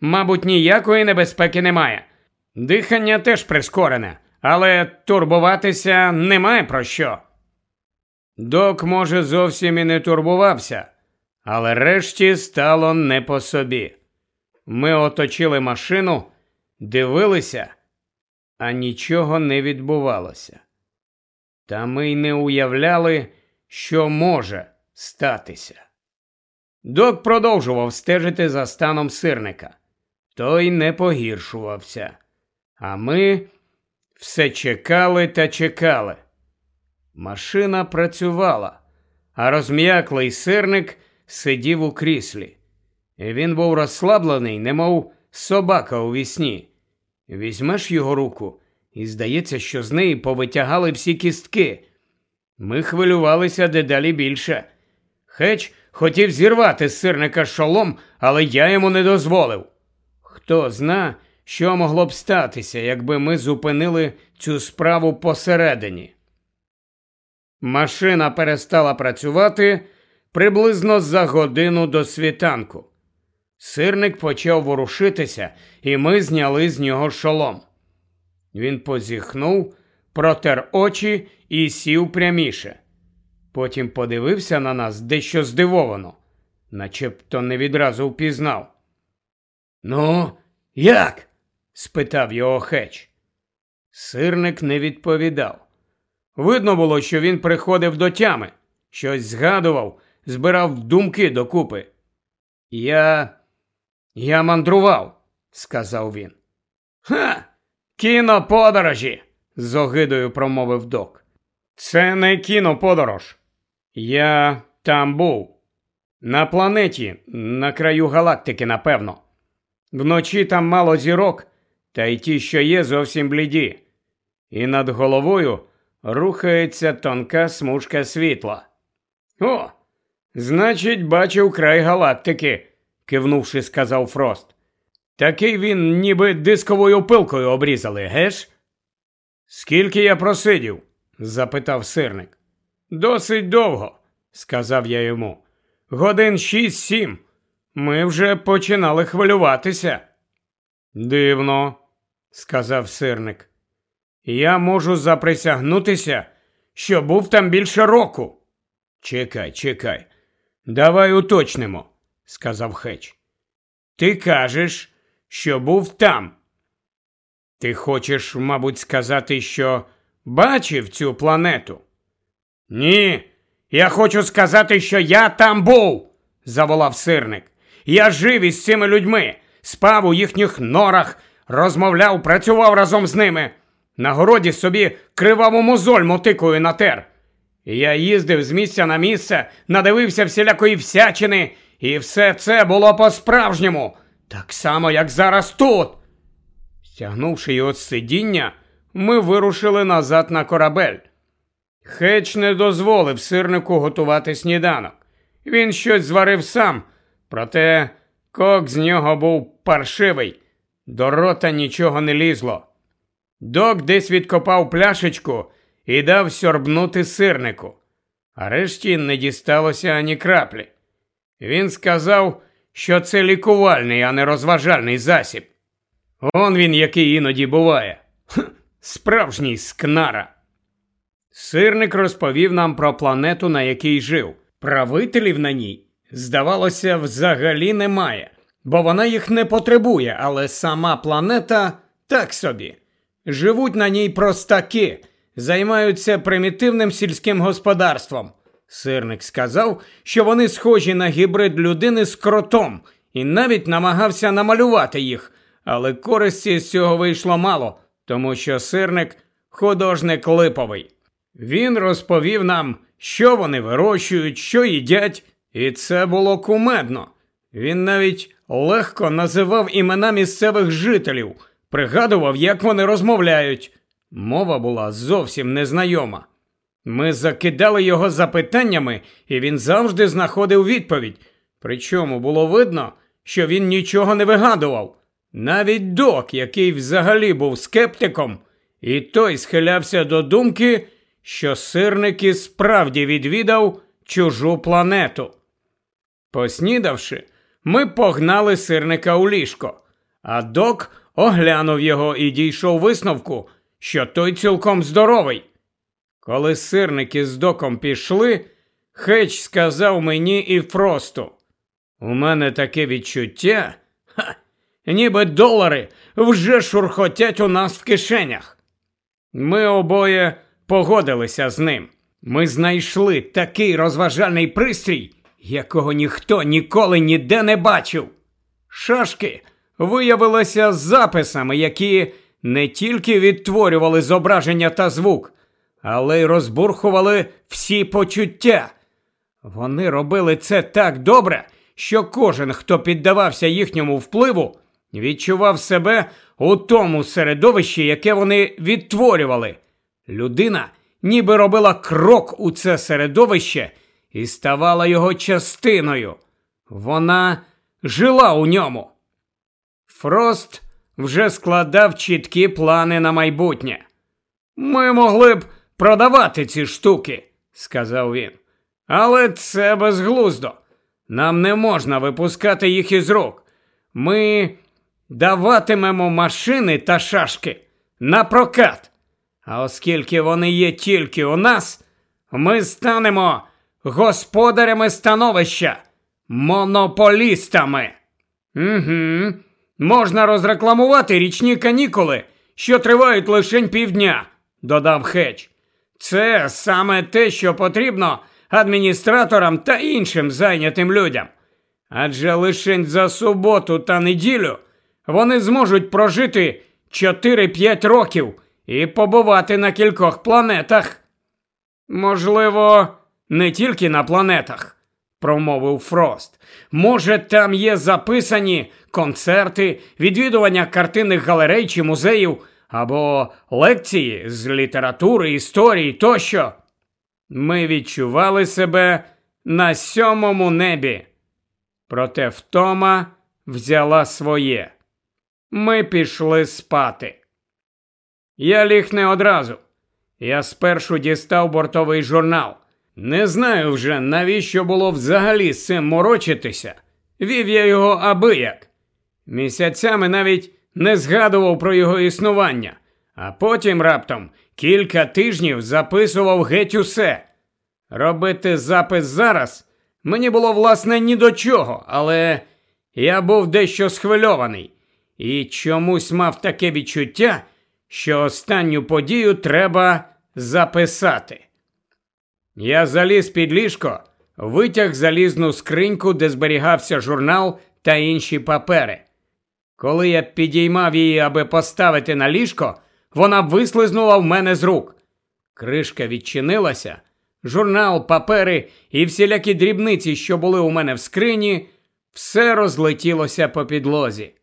мабуть, ніякої небезпеки немає. Дихання теж прискорене, але турбуватися немає про що. Док, може, зовсім і не турбувався, але решті стало не по собі. Ми оточили машину, дивилися, а нічого не відбувалося. Та ми й не уявляли, що може статися. Док продовжував стежити за станом сирника. Той не погіршувався. А ми все чекали та чекали. Машина працювала, а розм'яклий сирник сидів у кріслі. Він був розслаблений, немов собака у вісні. Візьмеш його руку, і здається, що з неї повитягали всі кістки. Ми хвилювалися дедалі більше. Хеч хотів зірвати сирника шолом, але я йому не дозволив. Хто зна, що могло б статися, якби ми зупинили цю справу посередині. Машина перестала працювати, приблизно за годину до світанку. Сирник почав ворушитися, і ми зняли з нього шолом. Він позіхнув, протер очі і сів пряміше. Потім подивився на нас дещо здивовано, начебто не відразу впізнав. Ну, як? Спитав його хеч. Сирник не відповідав. Видно було, що він приходив до тями, щось згадував, збирав думки докупи. Я. Я мандрував, сказав він. Ха! Кіноподорожі, з огидою промовив док. Це не кіноподорож. Я там був. На планеті, на краю галактики, напевно. Вночі там мало зірок, та й ті, що є, зовсім бліді. І над головою рухається тонка смужка світла. О, значить, бачив край галактики, кивнувши, сказав Фрост. Такий він ніби дисковою пилкою обрізали, геш? Скільки я просидів? запитав сирник. Досить довго, сказав я йому. Годин шість-сім. Ми вже починали хвилюватися. Дивно, сказав сирник. Я можу заприсягнутися, що був там більше року. Чекай, чекай, давай уточнимо, сказав Хеч. Ти кажеш, що був там. Ти хочеш, мабуть, сказати, що бачив цю планету? Ні, я хочу сказати, що я там був, заволав сирник. Я жив із цими людьми, спав у їхніх норах, розмовляв, працював разом з ними. На городі собі криваву мозоль мотикою натер. Я їздив з місця на місце, надивився всілякої всячини, і все це було по-справжньому, так само, як зараз тут. Стягнувши його з сидіння, ми вирушили назад на корабель. Хеч не дозволив сирнику готувати сніданок. Він щось зварив сам, проте кок з нього був паршивий, до рота нічого не лізло. Док десь відкопав пляшечку і дав сьорбнути сирнику, а решті не дісталося ані краплі. Він сказав, що це лікувальний, а не розважальний засіб. Он він який іноді буває. Хм, справжній скнара. Сирник розповів нам про планету, на якій жив. Правителів на ній, здавалося, взагалі немає, бо вона їх не потребує, але сама планета так собі. Живуть на ній простаки, займаються примітивним сільським господарством. Сирник сказав, що вони схожі на гібрид людини з кротом, і навіть намагався намалювати їх, але користі з цього вийшло мало, тому що сирник художник липовий. Він розповів нам, що вони вирощують, що їдять, і це було кумедно. Він навіть легко називав імена місцевих жителів, пригадував, як вони розмовляють. Мова була зовсім незнайома. Ми закидали його запитаннями, і він завжди знаходив відповідь. Причому було видно, що він нічого не вигадував. Навіть док, який взагалі був скептиком, і той схилявся до думки, що сирник і справді відвідав чужу планету. Поснідавши, ми погнали сирника у ліжко, а док оглянув його і дійшов висновку, що той цілком здоровий. Коли сирники з доком пішли, Хеч сказав мені і Фросту. У мене таке відчуття, ха, ніби долари вже шурхотять у нас в кишенях. Ми обоє погодилися з ним. Ми знайшли такий розважальний пристрій, якого ніхто ніколи ніде не бачив. Шашки виявилися записами, які не тільки відтворювали зображення та звук, але й розбурхували всі почуття. Вони робили це так добре, що кожен, хто піддавався їхньому впливу, відчував себе у тому середовищі, яке вони відтворювали. Людина ніби робила крок у це середовище і ставала його частиною. Вона жила у ньому. Фрост вже складав чіткі плани на майбутнє. Ми могли б продавати ці штуки, сказав він. Але це безглуздо. Нам не можна випускати їх із рук. Ми даватимемо машини та шашки на прокат. А оскільки вони є тільки у нас, ми станемо господарями становища, монополістами. Угу. Можна розрекламувати річні канікули, що тривають лише півдня, додав Хедж. Це саме те, що потрібно адміністраторам та іншим зайнятим людям. Адже лише за суботу та неділю вони зможуть прожити 4-5 років і побувати на кількох планетах. Можливо, не тільки на планетах, промовив Фрост. Може, там є записані концерти, відвідування картинних галерей чи музеїв або лекції з літератури, історії тощо. Ми відчували себе на сьомому небі. Проте втома взяла своє. Ми пішли спати. Я ліг не одразу. Я спершу дістав бортовий журнал. Не знаю вже, навіщо було взагалі з цим морочитися. Вів я його аби як. Місяцями навіть не згадував про його існування, а потім раптом кілька тижнів записував геть усе. Робити запис зараз мені було власне ні до чого, але я був дещо схвильований і чомусь мав таке відчуття, що останню подію треба записати. Я заліз під ліжко, витяг залізну скриньку, де зберігався журнал та інші папери. Коли я підіймав її, аби поставити на ліжко, вона вислизнула в мене з рук. Кришка відчинилася, журнал, папери і всілякі дрібниці, що були у мене в скрині, все розлетілося по підлозі.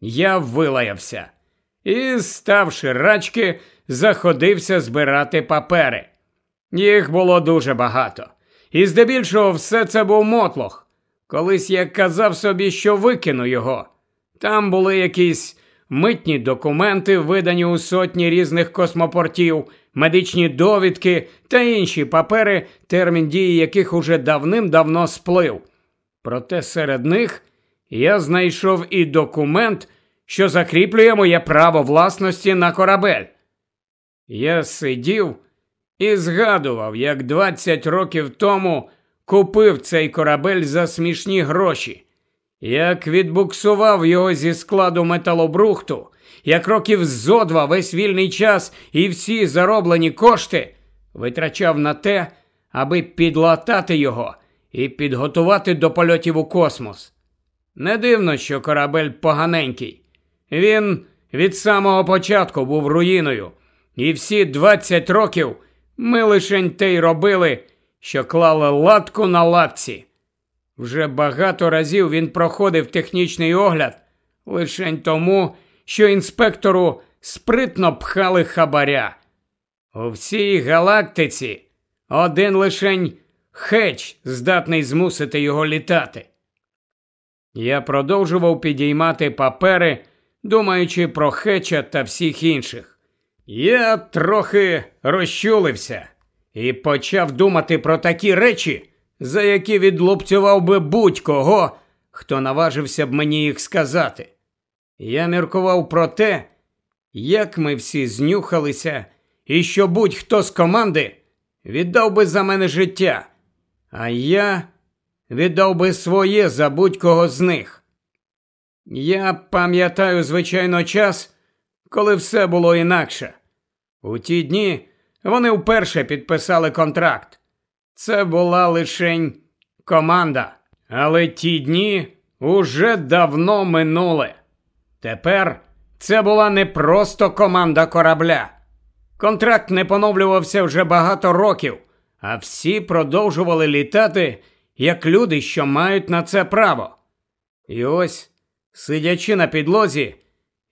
Я вилаявся і, ставши рачки, заходився збирати папери. Їх було дуже багато. І здебільшого все це був мотлох. Колись я казав собі, що викину його. Там були якісь митні документи, видані у сотні різних космопортів, медичні довідки та інші папери, термін дії яких уже давним-давно сплив. Проте серед них я знайшов і документ, що закріплює моє право власності на корабель. Я сидів і згадував, як 20 років тому купив цей корабель за смішні гроші, як відбуксував його зі складу металобрухту, як років зо два весь вільний час і всі зароблені кошти витрачав на те, аби підлатати його і підготувати до польотів у космос. Не дивно, що корабель поганенький. Він від самого початку був руїною, і всі 20 років ми лишень те й робили, що клали латку на латці. Вже багато разів він проходив технічний огляд лишень тому, що інспектору спритно пхали хабаря. У всій галактиці один лишень хеч здатний змусити його літати. Я продовжував підіймати папери, думаючи про хеча та всіх інших. Я трохи розчулився і почав думати про такі речі, за які відлупцював би будь-кого, хто наважився б мені їх сказати. Я міркував про те, як ми всі знюхалися, і що будь-хто з команди віддав би за мене життя, а я віддав би своє за будь-кого з них. Я пам'ятаю, звичайно, час, коли все було інакше. У ті дні вони вперше підписали контракт. Це була лишень команда, але ті дні уже давно минули. Тепер це була не просто команда корабля. Контракт не поновлювався вже багато років, а всі продовжували літати як люди, що мають на це право. І ось, сидячи на підлозі,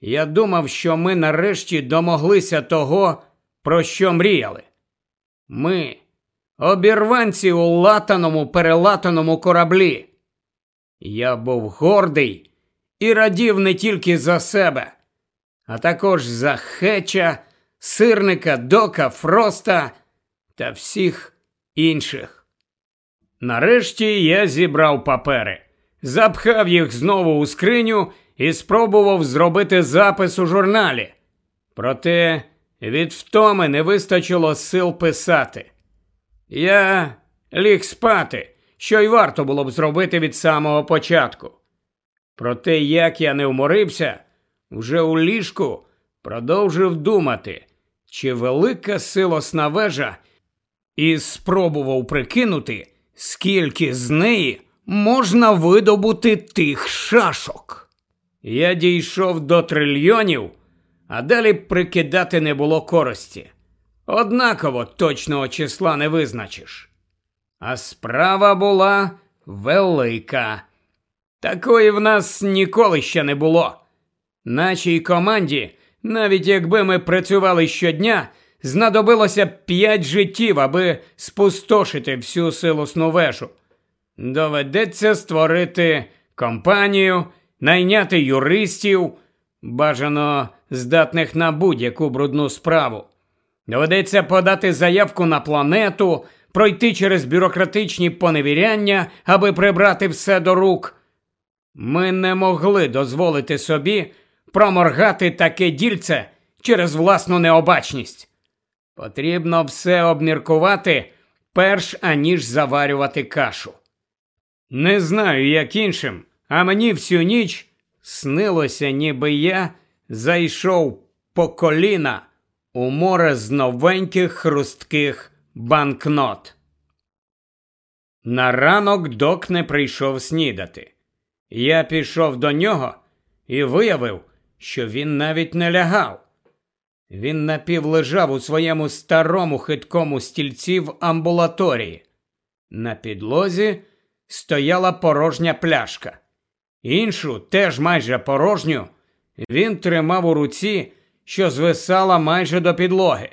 я думав, що ми нарешті домоглися того, про що мріяли. Ми обірванці у латаному перелатаному кораблі. Я був гордий і радів не тільки за себе, а також за хеча, сирника, дока, фроста та всіх інших. Нарешті я зібрав папери, запхав їх знову у скриню і спробував зробити запис у журналі. Проте від втоми не вистачило сил писати. Я ліг спати, що й варто було б зробити від самого початку. Проте, як я не вморився, вже у ліжку продовжив думати, чи велика силосна вежа, і спробував прикинути, скільки з неї можна видобути тих шашок. Я дійшов до трильйонів, а далі прикидати не було користі. Однаково точного числа не визначиш. А справа була велика. Такої в нас ніколи ще не було. Нашій команді, навіть якби ми працювали щодня, знадобилося п'ять життів, аби спустошити всю силосну вежу. Доведеться створити компанію, найняти юристів, бажано здатних на будь-яку брудну справу. Доведеться подати заявку на планету, пройти через бюрократичні поневіряння, аби прибрати все до рук. Ми не могли дозволити собі проморгати таке дільце через власну необачність. Потрібно все обміркувати, перш аніж заварювати кашу. Не знаю, як іншим, а мені всю ніч снилося, ніби я зайшов по коліна у море з новеньких хрустких банкнот. На ранок док не прийшов снідати. Я пішов до нього і виявив, що він навіть не лягав. Він напівлежав у своєму старому хиткому стільці в амбулаторії. На підлозі стояла порожня пляшка. Іншу, теж майже порожню, він тримав у руці, що звисала майже до підлоги.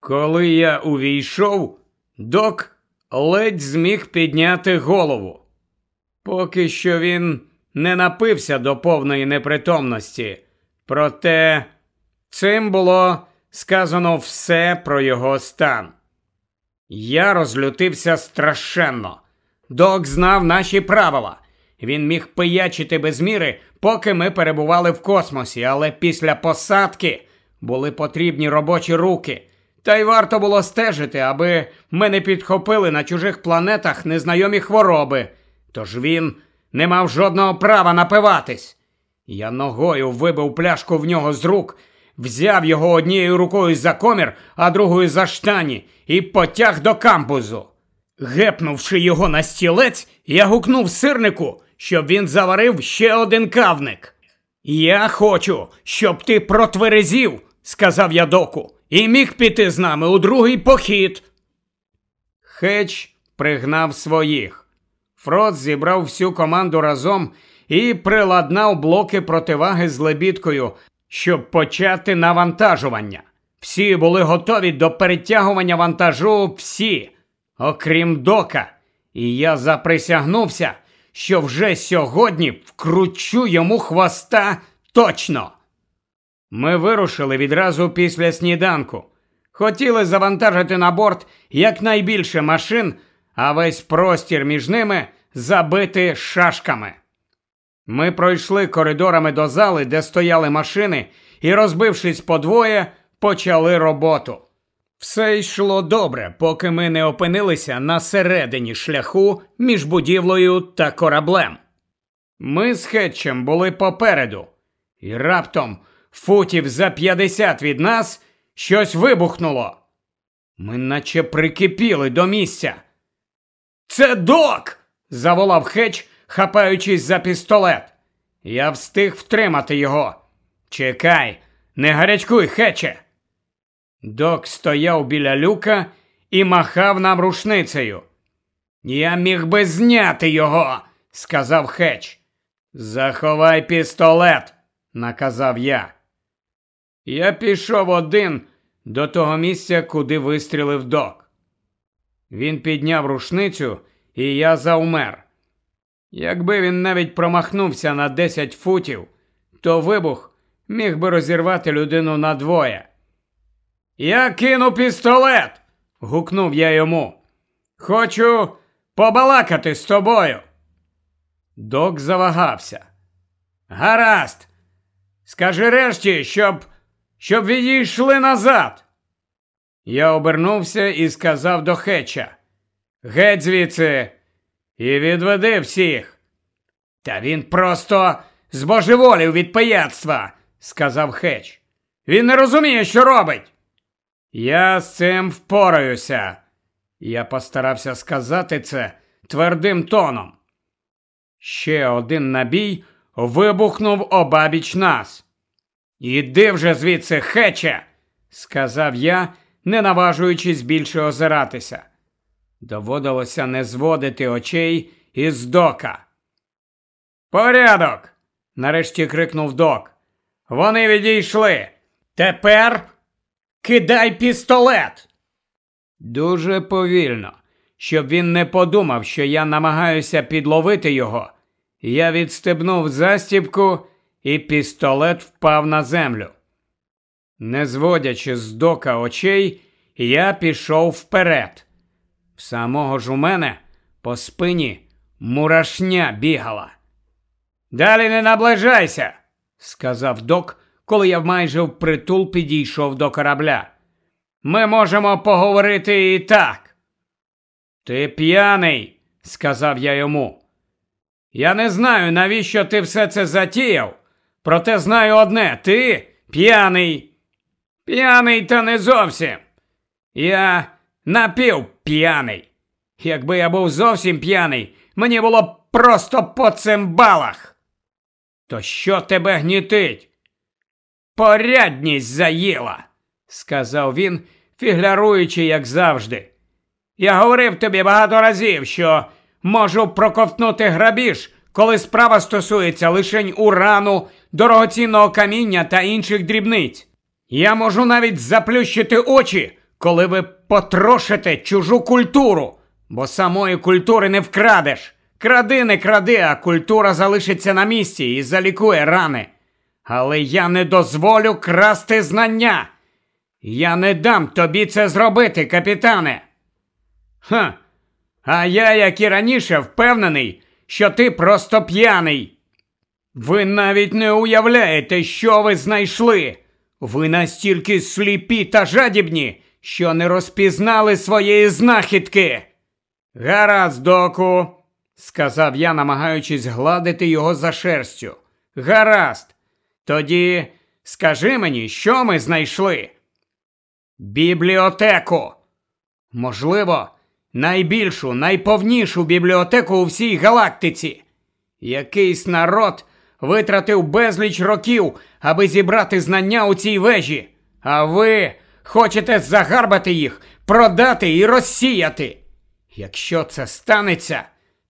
Коли я увійшов, док ледь зміг підняти голову. Поки що він не напився до повної непритомності, проте цим було сказано все про його стан. Я розлютився страшенно. Док знав наші правила. Він міг пиячити без міри, поки ми перебували в космосі, але після посадки були потрібні робочі руки. Та й варто було стежити, аби ми не підхопили на чужих планетах незнайомі хвороби. Тож він не мав жодного права напиватись. Я ногою вибив пляшку в нього з рук, взяв його однією рукою за комір, а другою за штані і потяг до камбузу. Гепнувши його на стілець, я гукнув сирнику, щоб він заварив ще один кавник. Я хочу, щоб ти протверезів, сказав я доку, і міг піти з нами у другий похід. Хеч пригнав своїх. Фрод зібрав всю команду разом і приладнав блоки противаги з лебідкою, щоб почати навантажування. Всі були готові до перетягування вантажу, всі, окрім дока, і я заприсягнувся, що вже сьогодні вкручу йому хвоста точно. Ми вирушили відразу після сніданку. Хотіли завантажити на борт якнайбільше машин, а весь простір між ними забити шашками. Ми пройшли коридорами до зали, де стояли машини, і, розбившись подвоє, почали роботу. Все йшло добре, поки ми не опинилися на середині шляху між будівлею та кораблем. Ми з Хетчем були попереду, і раптом, футів за 50 від нас, щось вибухнуло. Ми наче прикипіли до місця. Це док! заволав Хетч, хапаючись за пістолет. Я встиг втримати його. Чекай, не гарячкуй, Хетче. Док стояв біля люка і махав нам рушницею. Я міг би зняти його, сказав Хеч. Заховай пістолет, наказав я. Я пішов один до того місця, куди вистрілив док. Він підняв рушницю, і я завмер. Якби він навіть промахнувся на 10 футів, то вибух міг би розірвати людину надвоє. Я кину пістолет. гукнув я йому. Хочу побалакати з тобою. Док завагався. Гаразд. Скажи решті, щоб щоб відійшли назад. Я обернувся і сказав до Хеча Геть звідси і відведи всіх. Та він просто збожеволів від пияцтва, сказав Хеч. Він не розуміє, що робить. Я з цим впораюся. Я постарався сказати це твердим тоном. Ще один набій вибухнув обабіч нас. Іди вже звідси, хече, сказав я, не наважуючись більше озиратися. Доводилося не зводити очей із дока. Порядок. нарешті крикнув док. Вони відійшли. Тепер кидай пістолет. Дуже повільно, щоб він не подумав, що я намагаюся підловити його. Я відстебнув застібку, і пістолет впав на землю. Не зводячи з дока очей, я пішов вперед. Самого ж у мене по спині мурашня бігала. Далі не наближайся, сказав док, коли я майже впритул підійшов до корабля. Ми можемо поговорити і так. Ти п'яний, сказав я йому. Я не знаю, навіщо ти все це затіяв, проте знаю одне ти п'яний. П'яний, та не зовсім. Я напів п'яний. Якби я був зовсім п'яний, мені було б просто по цимбалах. То що тебе гнітить? Порядність заїла, сказав він, фігляруючи, як завжди. Я говорив тобі багато разів, що можу проковтнути грабіж, коли справа стосується лишень урану, дорогоцінного каміння та інших дрібниць. Я можу навіть заплющити очі, коли ви потрошите чужу культуру, бо самої культури не вкрадеш. Кради, не кради, а культура залишиться на місці і залікує рани. Але я не дозволю красти знання. Я не дам тобі це зробити, капітане. Ха. А я, як і раніше, впевнений, що ти просто п'яний. Ви навіть не уявляєте, що ви знайшли. Ви настільки сліпі та жадібні, що не розпізнали своєї знахідки. Гаразд, доку, сказав я, намагаючись гладити його за шерстю. Гаразд. Тоді скажи мені, що ми знайшли? Бібліотеку. Можливо, найбільшу, найповнішу бібліотеку у всій галактиці. Якийсь народ витратив безліч років, аби зібрати знання у цій вежі, а ви хочете загарбати їх, продати і розсіяти. Якщо це станеться,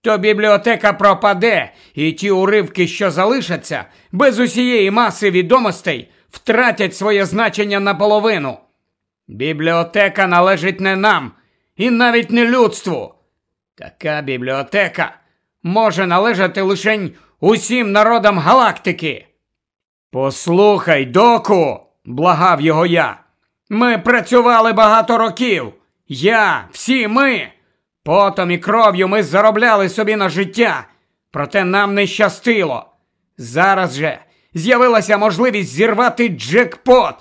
то бібліотека пропаде, і ті уривки, що залишаться, без усієї маси відомостей, втратять своє значення наполовину. Бібліотека належить не нам і навіть не людству. Така бібліотека може належати лише усім народам галактики. Послухай, доку, благав його я. Ми працювали багато років. Я, всі ми. Потом і кров'ю ми заробляли собі на життя, проте нам не щастило. Зараз же з'явилася можливість зірвати джекпот,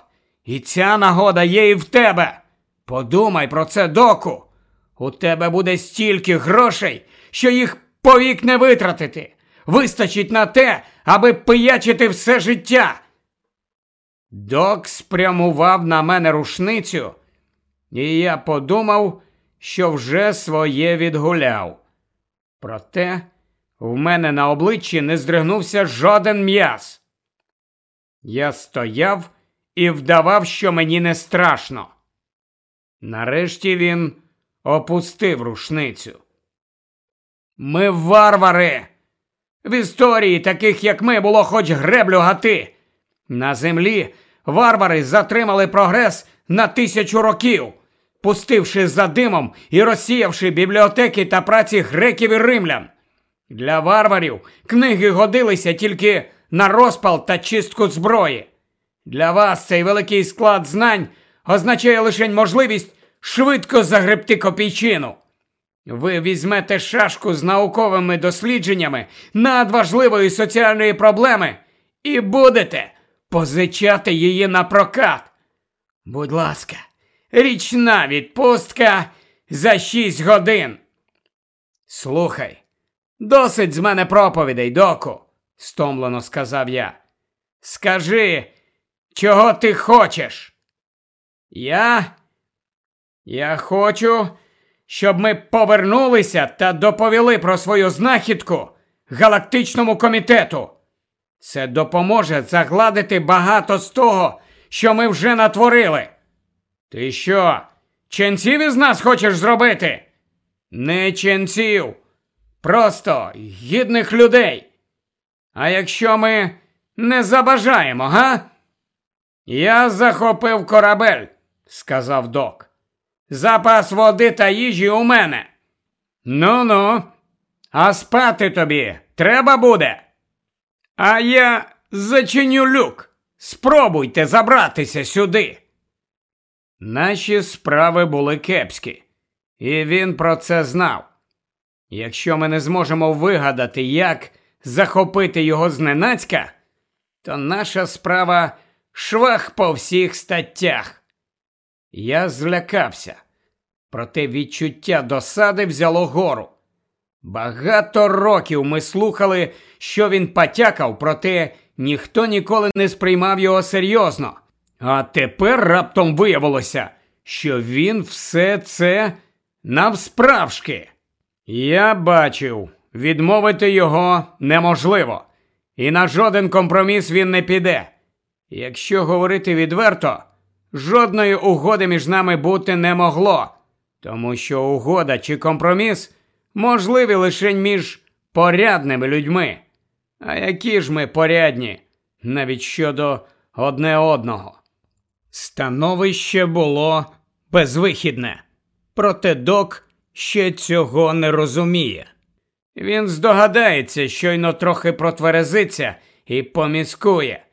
і ця нагода є і в тебе. Подумай про це, доку. У тебе буде стільки грошей, що їх повік не витратити. Вистачить на те, аби пиячити все життя. Док спрямував на мене рушницю, і я подумав, що вже своє відгуляв. Проте в мене на обличчі не здригнувся жоден м'яз. Я стояв і вдавав, що мені не страшно. Нарешті він опустив рушницю. Ми варвари. В історії таких, як ми, було хоч греблю гати. На землі варвари затримали прогрес на тисячу років, пустивши за димом і розсіявши бібліотеки та праці греків і римлян. Для варварів книги годилися тільки на розпал та чистку зброї. Для вас цей великий склад знань означає лише можливість швидко загребти копійчину. ви візьмете шашку з науковими дослідженнями надважливої соціальної проблеми і будете позичати її на прокат. Будь ласка, річна відпустка за шість годин. Слухай, досить з мене проповідей, доку, стомлено сказав я. Скажи, чого ти хочеш? Я. Я хочу, щоб ми повернулися та доповіли про свою знахідку галактичному комітету. Це допоможе загладити багато з того, що ми вже натворили. Ти що, ченців із нас хочеш зробити? Не ченців, просто гідних людей. А якщо ми не забажаємо, га? Я захопив корабель, сказав док. Запас води та їжі у мене. Ну ну, а спати тобі треба буде. А я зачиню люк. Спробуйте забратися сюди. Наші справи були кепські, і він про це знав. Якщо ми не зможемо вигадати, як захопити його зненацька, то наша справа швах по всіх статтях. Я злякався, проте відчуття досади взяло гору. Багато років ми слухали, що він потякав, проте ніхто ніколи не сприймав його серйозно. А тепер раптом виявилося, що він все це навсправжки. Я бачив, відмовити його неможливо, і на жоден компроміс він не піде. Якщо говорити відверто, жодної угоди між нами бути не могло, тому що угода чи компроміс можливі лише між порядними людьми. А які ж ми порядні, навіть щодо одне одного. Становище було безвихідне, проте док ще цього не розуміє. Він здогадається, щойно трохи протверезиться і поміскує.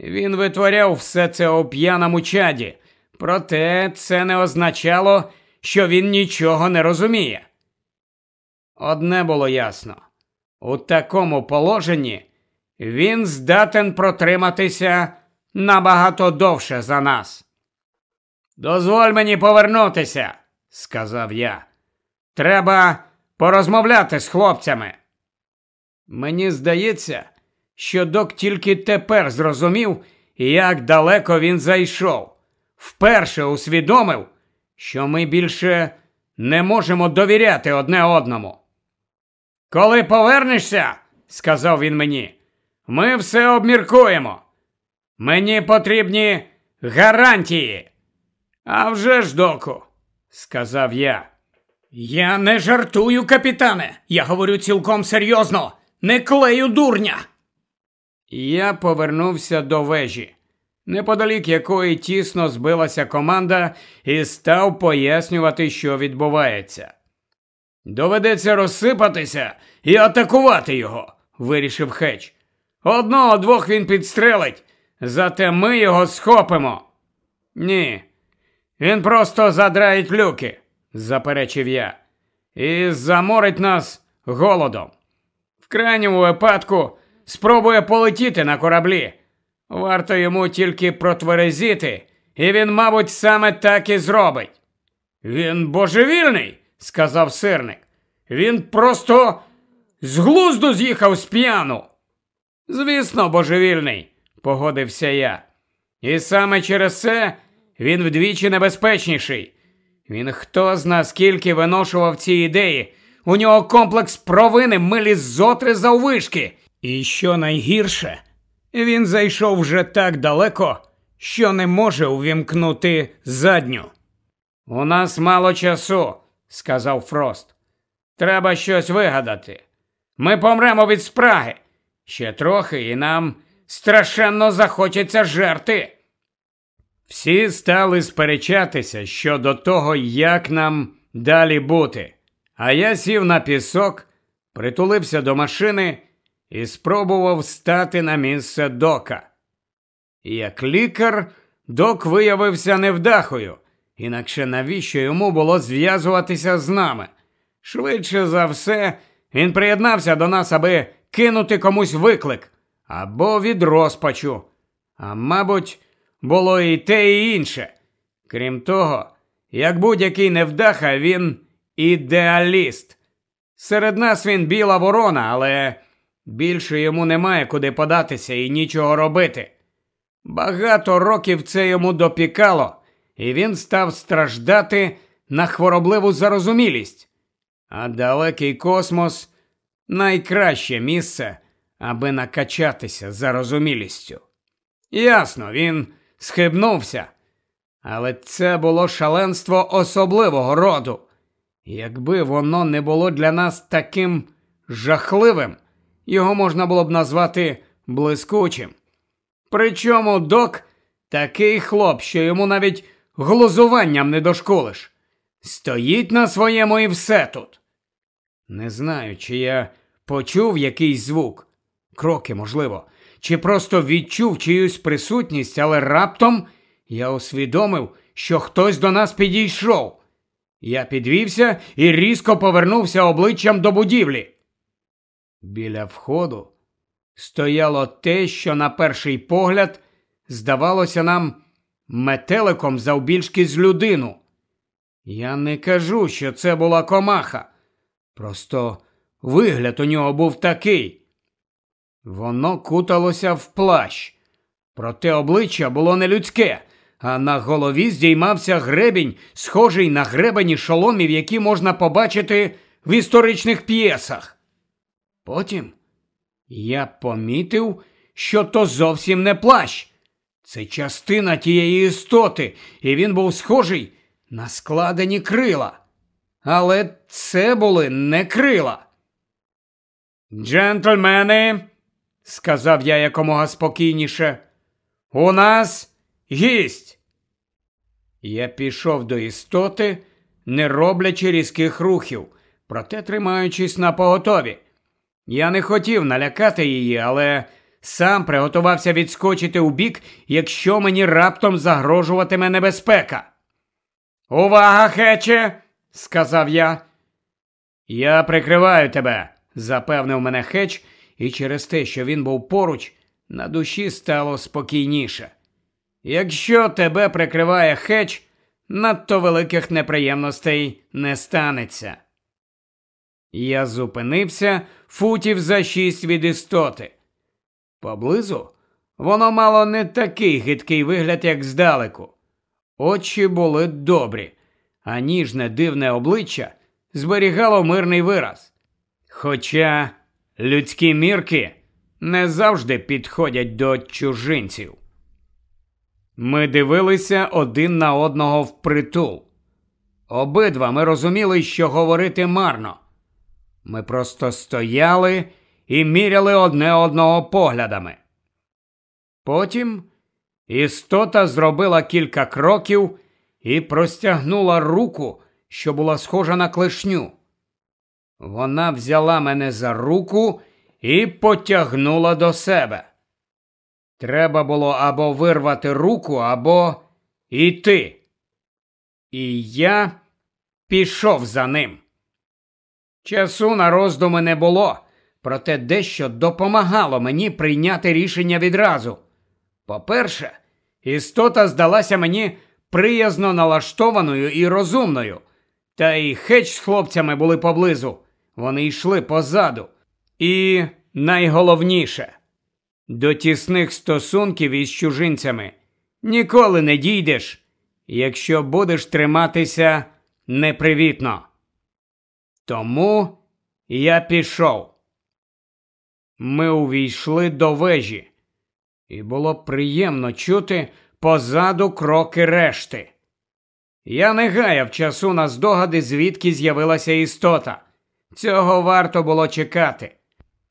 Він витворяв все це у п'яному чаді, проте це не означало, що він нічого не розуміє. Одне було ясно у такому положенні він здатен протриматися набагато довше за нас. Дозволь мені повернутися, сказав я. Треба порозмовляти з хлопцями. Мені здається, що док тільки тепер зрозумів, як далеко він зайшов, вперше усвідомив, що ми більше не можемо довіряти одне одному. Коли повернешся, сказав він мені, ми все обміркуємо. Мені потрібні гарантії. «А вже ж, доку, сказав я. Я не жартую, капітане. Я говорю цілком серйозно, не клею дурня. Я повернувся до вежі, неподалік якої тісно збилася команда, і став пояснювати, що відбувається. Доведеться розсипатися і атакувати його, вирішив Хеч. Одного двох він підстрелить, зате ми його схопимо. Ні, він просто задраїть люки, заперечив я, і заморить нас голодом. В крайньому випадку спробує полетіти на кораблі. Варто йому тільки протверезіти, і він, мабуть, саме так і зробить. Він божевільний, сказав сирник. Він просто з глузду з'їхав з п'яну. Звісно, божевільний, погодився я. І саме через це він вдвічі небезпечніший. Він хто зна скільки виношував ці ідеї. У нього комплекс провини милі зотри заввишки. І що найгірше, він зайшов вже так далеко, що не може увімкнути задню. У нас мало часу, сказав Фрост. Треба щось вигадати. Ми помремо від спраги. Ще трохи і нам страшенно захочеться жерти. Всі стали сперечатися щодо того, як нам далі бути. А я сів на пісок, притулився до машини і спробував стати на місце дока. Як лікар, док виявився невдахою, інакше навіщо йому було зв'язуватися з нами? Швидше за все, він приєднався до нас, аби кинути комусь виклик або від розпачу. А мабуть, було і те, і інше. Крім того, як будь-який невдаха, він ідеаліст. Серед нас він біла ворона, але більше йому немає куди податися і нічого робити. Багато років це йому допікало, і він став страждати на хворобливу зарозумілість. А далекий космос найкраще місце, аби накачатися зарозумілістю. Ясно, він схибнувся, але це було шаленство особливого роду. Якби воно не було для нас таким жахливим, його можна було б назвати блискучим. Причому док такий хлоп, що йому навіть глузуванням не дошколиш. Стоїть на своєму і все тут. Не знаю, чи я почув якийсь звук, кроки, можливо, чи просто відчув чиюсь присутність, але раптом я усвідомив, що хтось до нас підійшов. Я підвівся і різко повернувся обличчям до будівлі. Біля входу стояло те, що на перший погляд здавалося нам метеликом завбільшки з людину. Я не кажу, що це була комаха. Просто вигляд у нього був такий. Воно куталося в плащ, проте обличчя було не людське, а на голові здіймався гребінь, схожий на гребені шоломів, які можна побачити в історичних п'єсах. Потім я помітив, що то зовсім не плащ. Це частина тієї істоти, і він був схожий на складені крила. Але це були не крила. Джентльмени, сказав я якомога спокійніше, у нас гість. Я пішов до істоти, не роблячи різких рухів, проте тримаючись на поготові. Я не хотів налякати її, але сам приготувався відскочити у бік, якщо мені раптом загрожуватиме небезпека. Увага, хече, сказав я. Я прикриваю тебе, запевнив мене хеч, і через те, що він був поруч, на душі стало спокійніше. Якщо тебе прикриває хеч, надто великих неприємностей не станеться. Я зупинився футів за шість від істоти. Поблизу воно мало не такий гидкий вигляд, як здалеку. Очі були добрі, а ніжне дивне обличчя зберігало мирний вираз. Хоча людські мірки не завжди підходять до чужинців. Ми дивилися один на одного впритул. Обидва ми розуміли, що говорити марно. Ми просто стояли і міряли одне одного поглядами. Потім істота зробила кілька кроків і простягнула руку, що була схожа на клешню. Вона взяла мене за руку і потягнула до себе. Треба було або вирвати руку, або іти. І я пішов за ним. Часу на роздуми не було, проте дещо допомагало мені прийняти рішення відразу. По-перше, істота здалася мені приязно налаштованою і розумною, та й хеч з хлопцями були поблизу. Вони йшли позаду. І найголовніше до тісних стосунків із чужинцями ніколи не дійдеш, якщо будеш триматися непривітно. Тому я пішов. Ми увійшли до вежі, і було приємно чути позаду кроки решти. Я не гаяв часу на здогади, звідки з'явилася істота. Цього варто було чекати.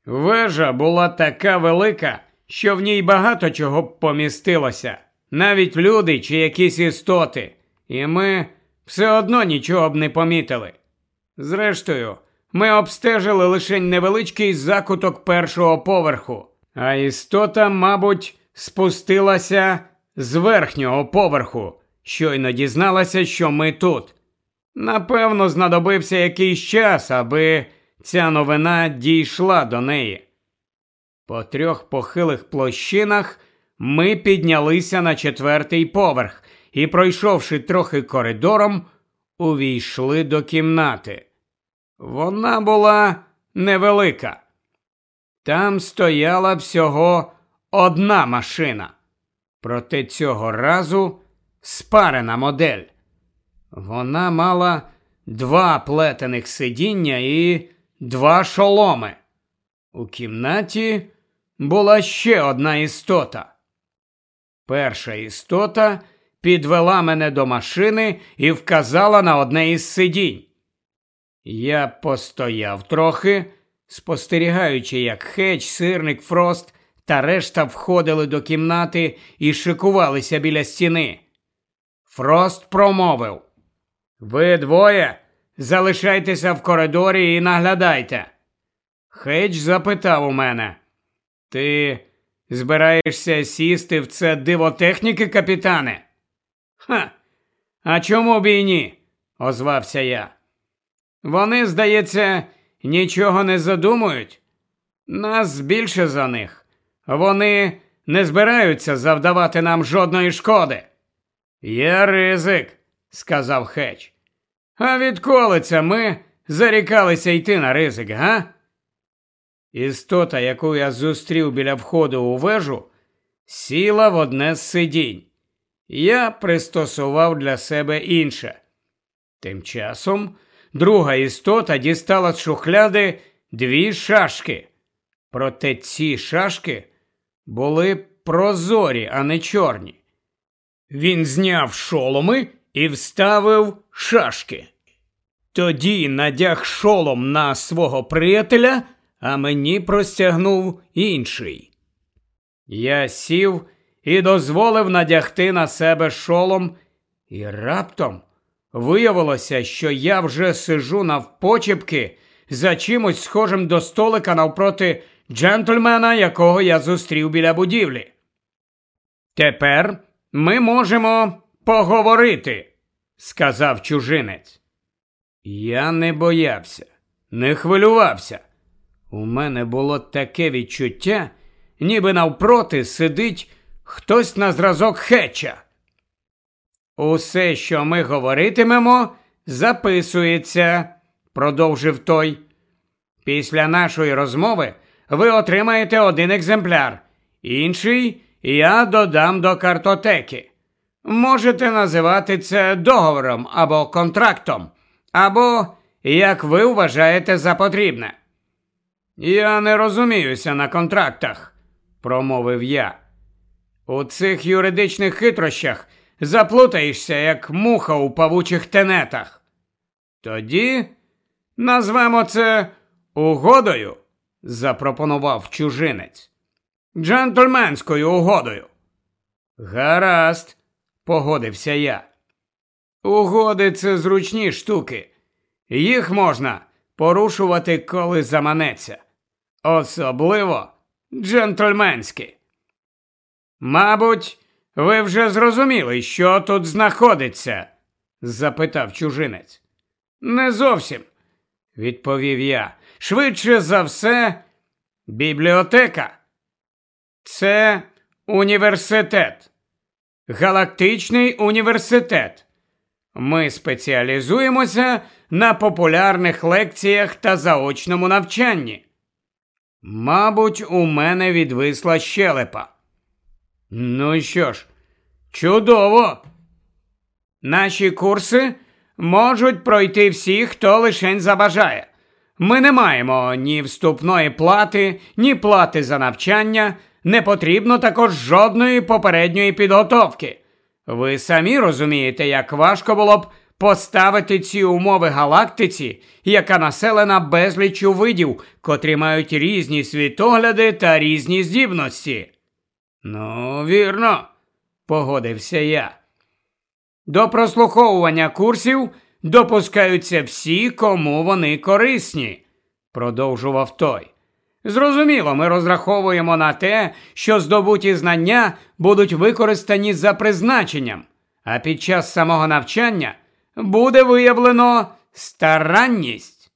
Вежа була така велика, що в ній багато чого б помістилося, навіть люди чи якісь істоти, і ми все одно нічого б не помітили. Зрештою, ми обстежили лише невеличкий закуток першого поверху, а істота, мабуть, спустилася з верхнього поверху, щойно дізналася, що ми тут. Напевно, знадобився якийсь час, аби ця новина дійшла до неї. По трьох похилих площинах ми піднялися на четвертий поверх і, пройшовши трохи коридором, увійшли до кімнати. Вона була невелика. Там стояла всього одна машина. Проте цього разу спарена модель. Вона мала два плетених сидіння і два шоломи. У кімнаті була ще одна істота. Перша істота підвела мене до машини і вказала на одне із сидінь. Я постояв трохи, спостерігаючи, як Хедж, сирник, Фрост та решта входили до кімнати і шикувалися біля стіни. Фрост промовив Ви двоє залишайтеся в коридорі і наглядайте. Хедж запитав у мене, ти збираєшся сісти в це диво техніки, капітане? Ха, а чому б і ні? озвався я. Вони, здається, нічого не задумують. Нас більше за них. Вони не збираються завдавати нам жодної шкоди. Є ризик, сказав Хедж. А відколи це ми зарікалися йти на ризик, га? Істота, яку я зустрів біля входу у вежу, сіла в одне з сидінь. Я пристосував для себе інше. Тим часом друга істота дістала з шухляди дві шашки. Проте ці шашки були прозорі, а не чорні. Він зняв шоломи і вставив шашки. Тоді надяг шолом на свого приятеля, а мені простягнув інший. Я сів і дозволив надягти на себе шолом, і раптом виявилося, що я вже сижу навпочепки за чимось схожим до столика навпроти джентльмена, якого я зустрів біля будівлі. Тепер ми можемо поговорити, сказав чужинець. Я не боявся, не хвилювався. У мене було таке відчуття, ніби навпроти сидить хтось на зразок хеча. Усе, що ми говоритимемо, записується, продовжив той. Після нашої розмови ви отримаєте один екземпляр, інший я додам до картотеки. Можете називати це договором або контрактом, або як ви вважаєте за потрібне. Я не розуміюся на контрактах, промовив я. У цих юридичних хитрощах заплутаєшся, як муха у павучих тенетах. Тоді назвемо це угодою, запропонував чужинець. Джентльменською угодою. Гаразд, погодився я. Угоди це зручні штуки. Їх можна порушувати, коли заманеться. Особливо джентльменські. Мабуть, ви вже зрозуміли, що тут знаходиться? запитав чужинець. Не зовсім, відповів я. Швидше за все, бібліотека. Це університет. Галактичний університет. Ми спеціалізуємося на популярних лекціях та заочному навчанні. Мабуть, у мене відвисла щелепа. Ну що ж, чудово. Наші курси можуть пройти всі, хто лишень забажає. Ми не маємо ні вступної плати, ні плати за навчання, не потрібно також жодної попередньої підготовки. Ви самі розумієте, як важко було б поставити ці умови галактиці, яка населена безліччю видів, котрі мають різні світогляди та різні здібності. Ну, вірно, погодився я. До прослуховування курсів допускаються всі, кому вони корисні, продовжував той. Зрозуміло, ми розраховуємо на те, що здобуті знання будуть використані за призначенням, а під час самого навчання буде виявлено старанність.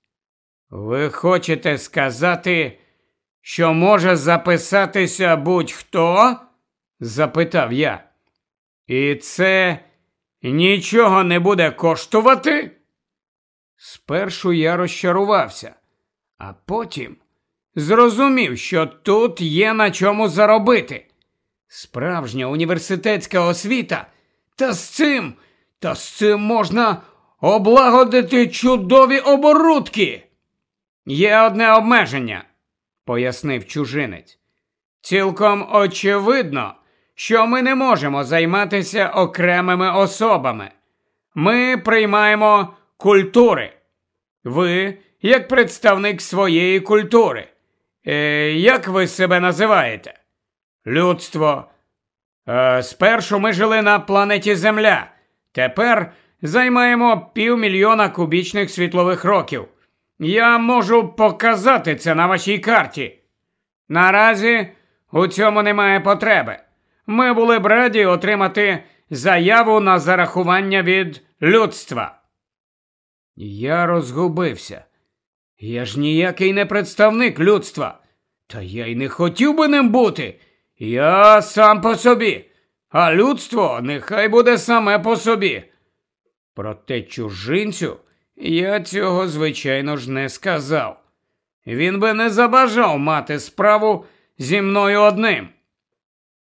Ви хочете сказати, що може записатися будь-хто? запитав я. І це нічого не буде коштувати? Спершу я розчарувався, а потім зрозумів, що тут є на чому заробити. Справжня університетська освіта, та з цим, та з цим можна облагодити чудові оборудки. Є одне обмеження, пояснив чужинець. Цілком очевидно, що ми не можемо займатися окремими особами. Ми приймаємо культури. Ви, як представник своєї культури. Е, Як ви себе називаєте? Людство. Е, Спершу ми жили на планеті Земля. Тепер займаємо півмільйона кубічних світлових років. Я можу показати це на вашій карті. Наразі у цьому немає потреби. Ми були б раді отримати заяву на зарахування від людства. Я розгубився. Я ж ніякий не представник людства. Та я й не хотів би ним бути. Я сам по собі, а людство нехай буде саме по собі. Проте чужинцю я цього, звичайно ж, не сказав. Він би не забажав мати справу зі мною одним.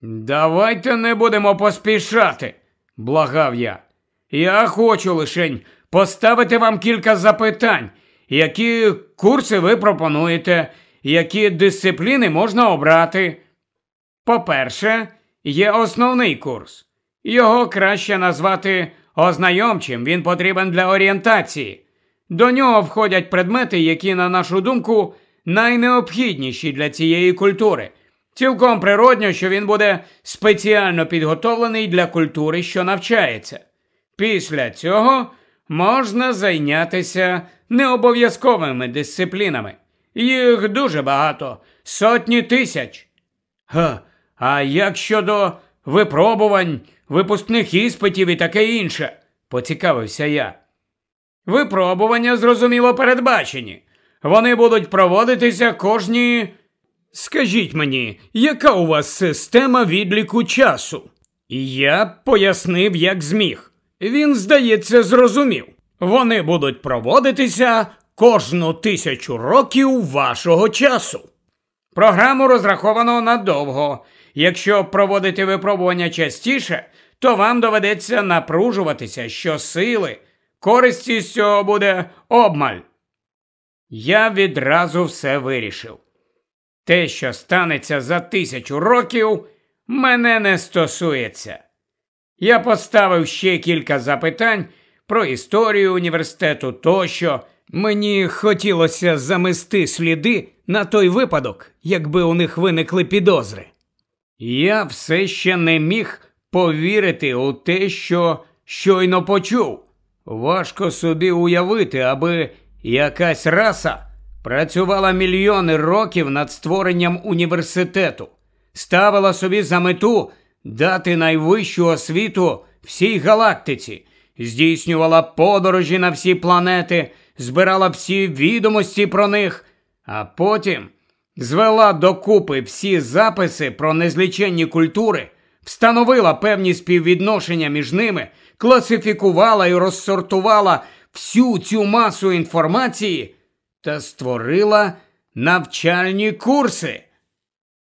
Давайте не будемо поспішати, благав я. Я хочу лишень поставити вам кілька запитань, які курси ви пропонуєте, які дисципліни можна обрати. По-перше, є основний курс. Його краще назвати ознайомчим, він потрібен для орієнтації. До нього входять предмети, які, на нашу думку, найнеобхідніші для цієї культури. Цілком природньо, що він буде спеціально підготовлений для культури, що навчається. Після цього можна зайнятися необов'язковими дисциплінами. Їх дуже багато, сотні тисяч. Га, а як щодо випробувань, випускних іспитів і таке інше, поцікавився я. Випробування, зрозуміло, передбачені. Вони будуть проводитися кожні. Скажіть мені, яка у вас система відліку часу? Я пояснив, як зміг. Він, здається, зрозумів. Вони будуть проводитися кожну тисячу років вашого часу. Програму розраховано надовго. Якщо проводити випробування частіше, то вам доведеться напружуватися щосили. Користі з цього буде обмаль. Я відразу все вирішив. Те, що станеться за тисячу років, мене не стосується. Я поставив ще кілька запитань про історію університету тощо. Мені хотілося замести сліди на той випадок, якби у них виникли підозри. Я все ще не міг повірити у те, що щойно почув. Важко собі уявити, аби якась раса працювала мільйони років над створенням університету, ставила собі за мету дати найвищу освіту всій галактиці, здійснювала подорожі на всі планети, збирала всі відомості про них, а потім звела докупи всі записи про незліченні культури, встановила певні співвідношення між ними, класифікувала і розсортувала всю цю масу інформації та створила навчальні курси.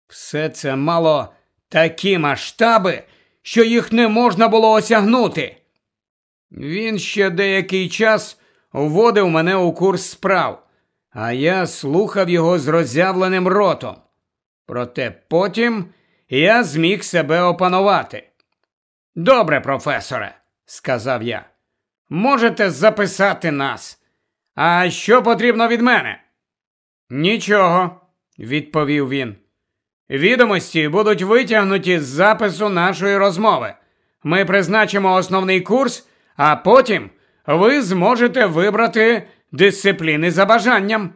Все це мало такі масштаби, що їх не можна було осягнути. Він ще деякий час вводив мене у курс справ, а я слухав його з роззявленим ротом. Проте потім я зміг себе опанувати. Добре, професоре, сказав я. Можете записати нас. А що потрібно від мене? Нічого, відповів він. Відомості будуть витягнуті з запису нашої розмови. Ми призначимо основний курс, а потім ви зможете вибрати дисципліни за бажанням.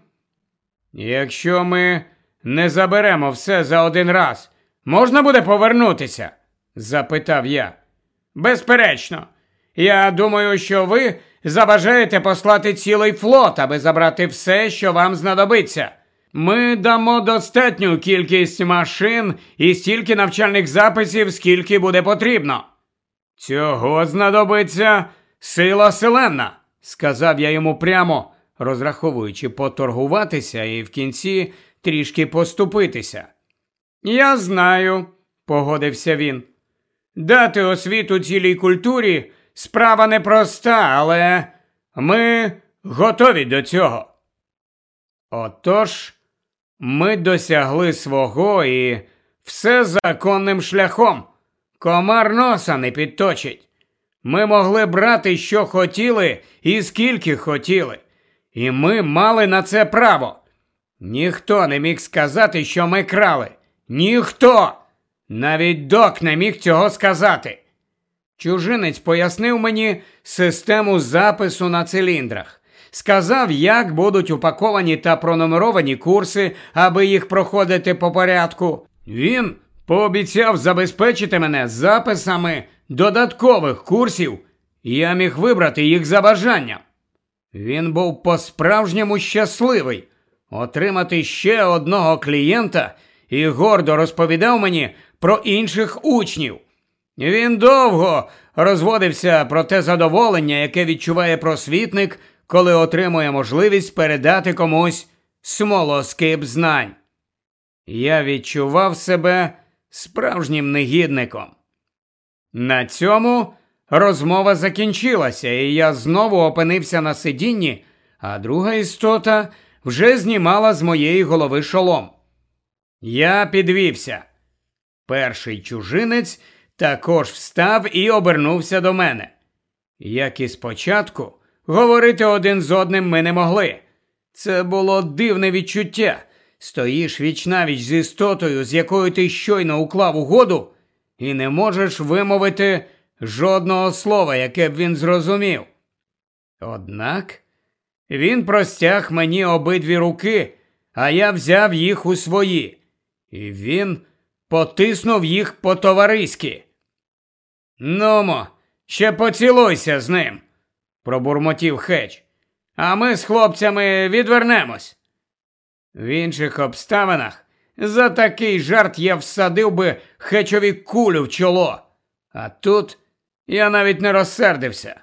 Якщо ми не заберемо все за один раз, можна буде повернутися? запитав я. Безперечно, я думаю, що ви забажаєте послати цілий флот, аби забрати все, що вам знадобиться. Ми дамо достатню кількість машин і стільки навчальних записів, скільки буде потрібно. Цього знадобиться сила селена, сказав я йому прямо, розраховуючи поторгуватися і в кінці трішки поступитися. Я знаю, погодився він. Дати освіту цілій культурі справа непроста, але ми готові до цього. Отож, ми досягли свого і все законним шляхом. Комар носа не підточить. Ми могли брати, що хотіли і скільки хотіли, і ми мали на це право. Ніхто не міг сказати, що ми крали. Ніхто! Навіть док не міг цього сказати. Чужинець пояснив мені систему запису на циліндрах, сказав, як будуть упаковані та пронумеровані курси, аби їх проходити по порядку. Він пообіцяв забезпечити мене записами додаткових курсів, і я міг вибрати їх за бажанням. Він був по-справжньому щасливий отримати ще одного клієнта і гордо розповідав мені про інших учнів. Він довго розводився про те задоволення, яке відчуває просвітник, коли отримує можливість передати комусь смолоскип знань. Я відчував себе справжнім негідником. На цьому розмова закінчилася, і я знову опинився на сидінні, а друга істота вже знімала з моєї голови шолом. Я підвівся. Перший чужинець також встав і обернувся до мене. Як і спочатку, говорити один з одним ми не могли. Це було дивне відчуття. Стоїш вічнавіч з істотою, з якою ти щойно уклав угоду, і не можеш вимовити жодного слова, яке б він зрозумів. Однак він простяг мені обидві руки, а я взяв їх у свої, і він потиснув їх по товариськи. Нумо, ще поцілуйся з ним, пробурмотів хеч, а ми з хлопцями відвернемось. В інших обставинах за такий жарт я всадив би хечові кулю в чоло, а тут я навіть не розсердився.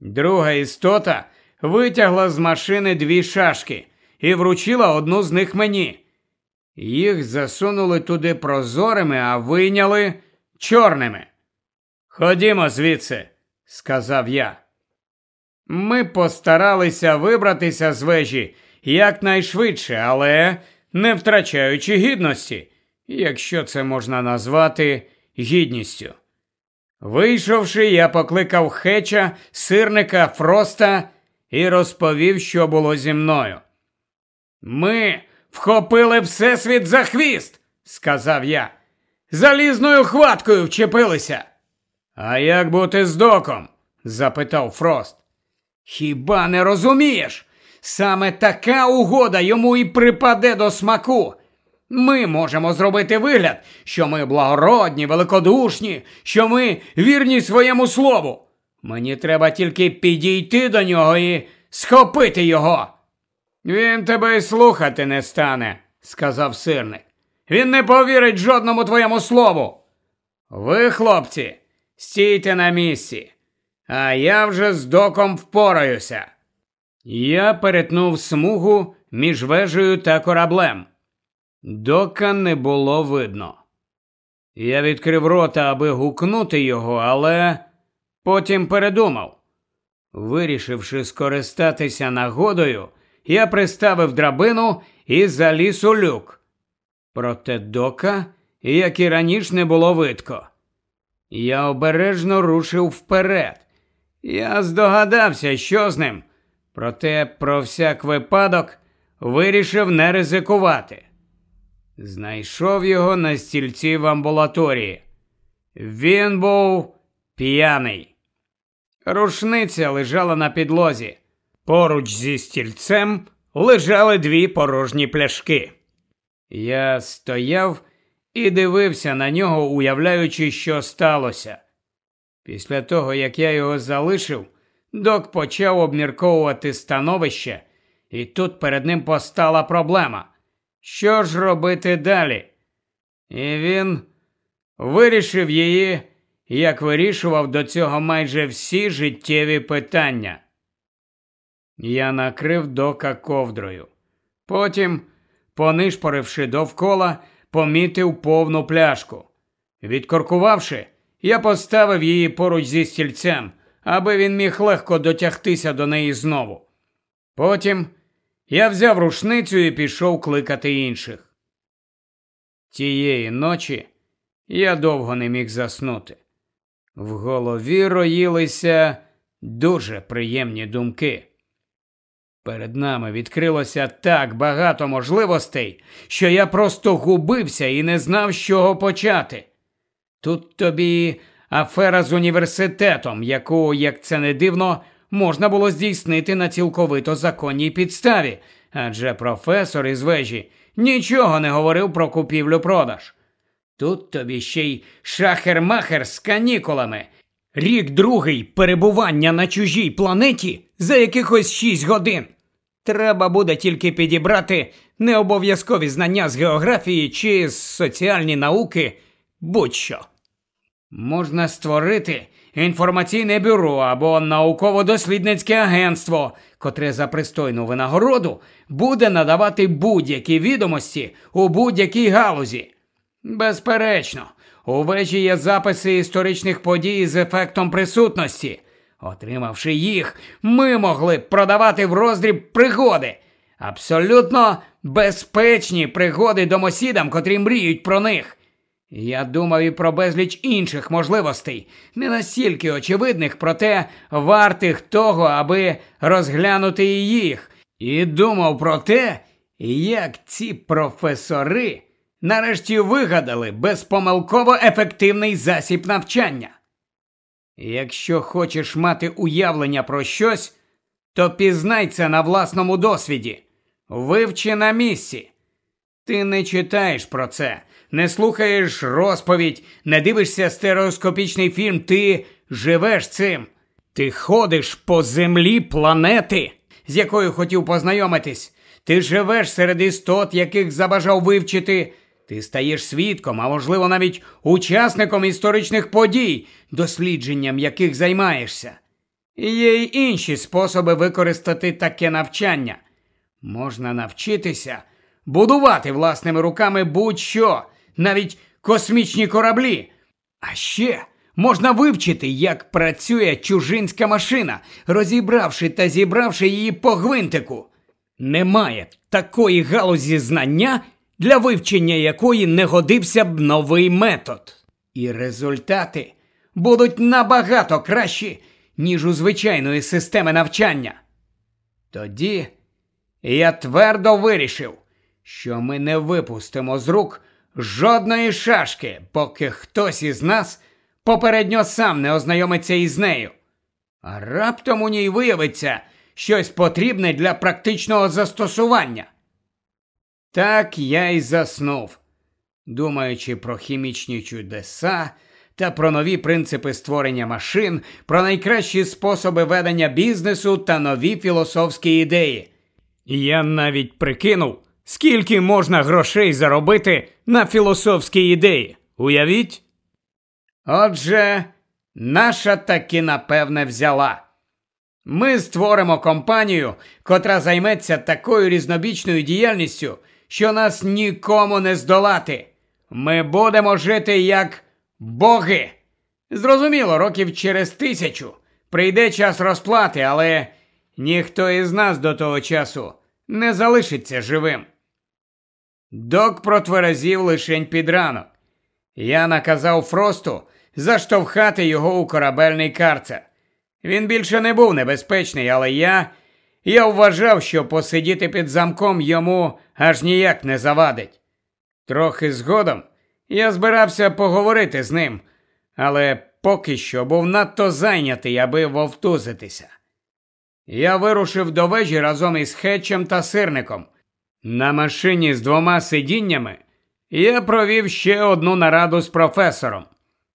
Друга істота витягла з машини дві шашки і вручила одну з них мені. Їх засунули туди прозорими, а вийняли чорними. Ходімо звідси, сказав я. Ми постаралися вибратися з вежі якнайшвидше, але не втрачаючи гідності, якщо це можна назвати гідністю. Вийшовши, я покликав хеча, сирника Фроста і розповів, що було зі мною. Ми вхопили Всесвіт за хвіст, сказав я. Залізною хваткою вчепилися. А як бути з доком? запитав Фрост. Хіба не розумієш? Саме така угода йому і припаде до смаку. Ми можемо зробити вигляд, що ми благородні, великодушні, що ми вірні своєму слову. Мені треба тільки підійти до нього і схопити його. Він тебе й слухати не стане, сказав сирник. Він не повірить жодному твоєму слову. Ви, хлопці, стійте на місці, а я вже з доком впораюся. Я перетнув смугу між вежею та кораблем. Дока не було видно. Я відкрив рота, аби гукнути його, але потім передумав. Вирішивши скористатися нагодою, я приставив драбину і заліз у люк. Проте дока, як і раніше, не було видко. Я обережно рушив вперед. Я здогадався, що з ним, проте про всяк випадок вирішив не ризикувати. Знайшов його на стільці в амбулаторії. Він був п'яний. Рушниця лежала на підлозі. Поруч зі стільцем лежали дві порожні пляшки. Я стояв і дивився на нього, уявляючи, що сталося. Після того, як я його залишив, Док почав обмірковувати становище, і тут перед ним постала проблема. Що ж робити далі? І він вирішив її, як вирішував до цього майже всі життєві питання. Я накрив дока ковдрою. Потім, понишпоривши довкола, помітив повну пляшку. Відкоркувавши, я поставив її поруч зі стільцем, аби він міг легко дотягтися до неї знову. Потім я взяв рушницю і пішов кликати інших. Тієї ночі я довго не міг заснути. В голові роїлися дуже приємні думки. Перед нами відкрилося так багато можливостей, що я просто губився і не знав, з чого почати. Тут тобі афера з університетом, яку, як це не дивно, можна було здійснити на цілковито законній підставі, адже професор із вежі нічого не говорив про купівлю-продаж. Тут тобі ще й шахер-махер з канікулами. Рік другий перебування на чужій планеті за якихось шість годин. Треба буде тільки підібрати необов'язкові знання з географії чи з соціальні науки, будь-що. Можна створити інформаційне бюро або науково-дослідницьке агентство, котре за пристойну винагороду буде надавати будь-які відомості у будь-якій галузі. Безперечно, у вежі є записи історичних подій з ефектом присутності. Отримавши їх, ми могли б продавати в роздріб пригоди. Абсолютно безпечні пригоди домосідам, котрі мріють про них. Я думав і про безліч інших можливостей, не настільки очевидних, проте вартих того, аби розглянути їх, і думав про те, як ці професори нарешті вигадали безпомилково ефективний засіб навчання. Якщо хочеш мати уявлення про щось, то пізнай це на власному досвіді, вивчи на місці. Ти не читаєш про це, не слухаєш розповідь, не дивишся стереоскопічний фільм, ти живеш цим. Ти ходиш по землі планети, з якою хотів познайомитись. Ти живеш серед істот, яких забажав вивчити. Ти стаєш свідком, а можливо навіть учасником історичних подій, дослідженням яких займаєшся. Є й інші способи використати таке навчання. Можна навчитися будувати власними руками будь-що, навіть космічні кораблі. А ще можна вивчити, як працює чужинська машина, розібравши та зібравши її по гвинтику. Немає такої галузі знання, для вивчення якої не годився б новий метод. І результати будуть набагато кращі, ніж у звичайної системи навчання. Тоді я твердо вирішив, що ми не випустимо з рук жодної шашки, поки хтось із нас попередньо сам не ознайомиться із нею. А раптом у ній виявиться щось потрібне для практичного застосування. Так я й заснув, думаючи про хімічні чудеса та про нові принципи створення машин, про найкращі способи ведення бізнесу та нові філософські ідеї. Я навіть прикинув, скільки можна грошей заробити на філософські ідеї. Уявіть? Отже, наша таки напевне взяла. Ми створимо компанію, котра займеться такою різнобічною діяльністю, що нас нікому не здолати. Ми будемо жити як боги. Зрозуміло, років через тисячу прийде час розплати, але ніхто із нас до того часу не залишиться живим. Док протверезів лишень під ранок. Я наказав Фросту заштовхати його у корабельний карцер. Він більше не був небезпечний, але я я вважав, що посидіти під замком йому аж ніяк не завадить. Трохи згодом я збирався поговорити з ним, але поки що був надто зайнятий, аби вовтузитися. Я вирушив до вежі разом із Хетчем та сирником. На машині з двома сидіннями я провів ще одну нараду з професором.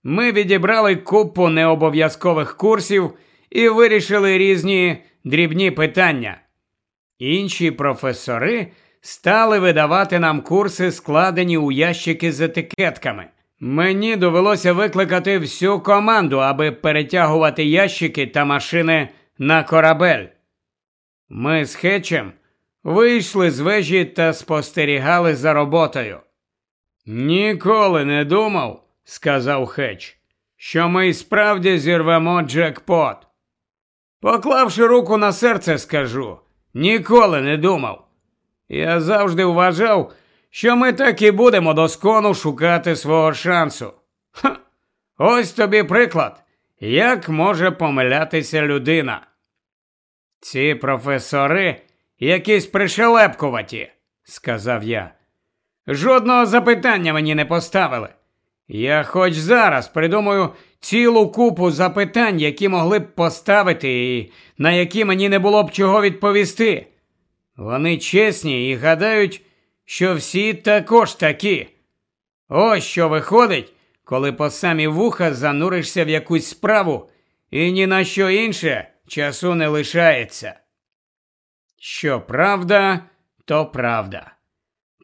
Ми відібрали купу необов'язкових курсів і вирішили різні дрібні питання. Інші професори стали видавати нам курси, складені у ящики з етикетками. Мені довелося викликати всю команду, аби перетягувати ящики та машини на корабель. Ми з Хетчем вийшли з вежі та спостерігали за роботою. Ніколи не думав, сказав Хетч, що ми й справді зірвемо джекпот. Поклавши руку на серце, скажу, ніколи не думав. Я завжди вважав, що ми так і будемо доскону шукати свого шансу. Ха! Ось тобі приклад, як може помилятися людина. Ці професори якісь пришелепкуваті, сказав я. Жодного запитання мені не поставили. Я хоч зараз придумаю цілу купу запитань, які могли б поставити, і на які мені не було б чого відповісти. Вони чесні і гадають, що всі також такі. Ось що виходить, коли по самі вуха зануришся в якусь справу, і ні на що інше часу не лишається. Що правда, то правда.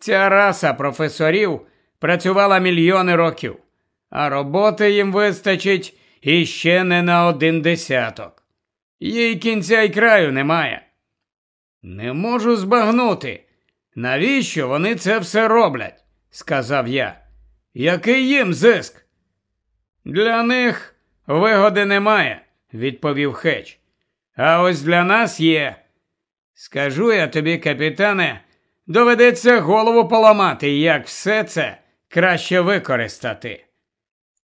Ця раса професорів працювала мільйони років, а роботи їм вистачить іще не на один десяток. Їй кінця й краю немає. Не можу збагнути. Навіщо вони це все роблять? сказав я. Який їм зиск? Для них вигоди немає, відповів Хеч. А ось для нас є. Скажу я тобі, капітане, доведеться голову поламати, як все це краще використати.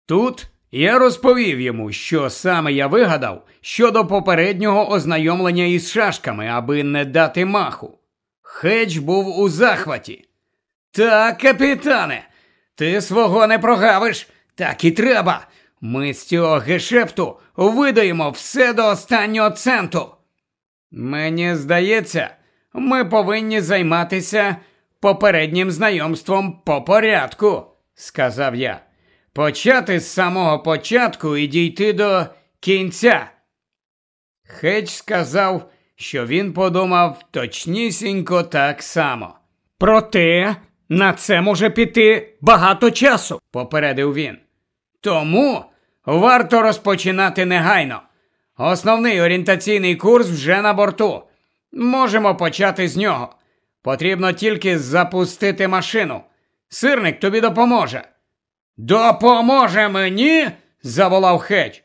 Тут я розповів йому, що саме я вигадав щодо попереднього ознайомлення із шашками, аби не дати маху. Хедж був у захваті. Так, капітане, ти свого не прогавиш, так і треба. Ми з цього гешепту видаємо все до останнього центу. Мені здається, ми повинні займатися попереднім знайомством по порядку, сказав я. Почати з самого початку і дійти до кінця. Хедж сказав, що він подумав точнісінько так само. Проте на це може піти багато часу, попередив він. Тому варто розпочинати негайно. Основний орієнтаційний курс вже на борту. Можемо почати з нього. Потрібно тільки запустити машину. Сирник тобі допоможе. Допоможе мені? заволав Хедж.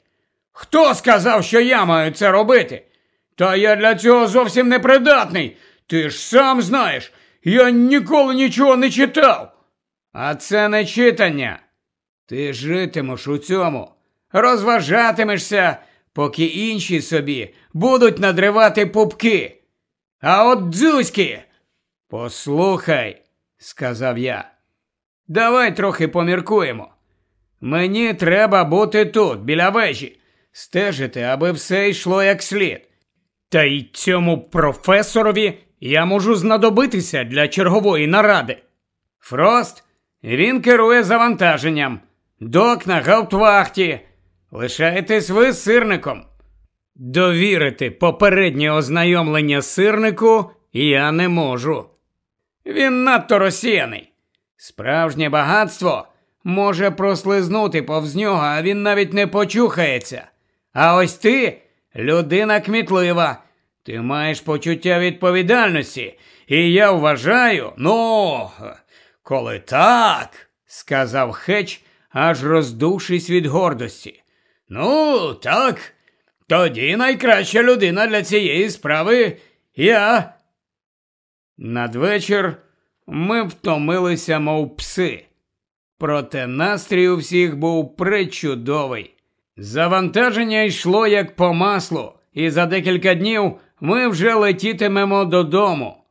Хто сказав, що я маю це робити? Та я для цього зовсім не придатний. Ти ж сам знаєш, я ніколи нічого не читав. А це не читання. Ти житимеш у цьому, розважатимешся, поки інші собі будуть надривати пупки. А от дзузьки. Послухай, сказав я. Давай трохи поміркуємо. Мені треба бути тут, біля вежі, стежити, аби все йшло як слід. Та й цьому професорові я можу знадобитися для чергової наради. Фрост, він керує завантаженням. Док на гауптвахті. Лишаєтесь ви сирником. Довірити попереднє ознайомлення сирнику я не можу. Він надто розсіяний. Справжнє багатство може прослизнути повз нього, а він навіть не почухається. А ось ти людина кмітлива. Ти маєш почуття відповідальності, і я вважаю, ну, коли так, сказав Хеч, аж роздувшись від гордості. Ну, так, тоді найкраща людина для цієї справи я. Надвечір ми втомилися, мов пси. Проте настрій у всіх був пречудовий. Завантаження йшло як по маслу, і за декілька днів ми вже летітимемо додому.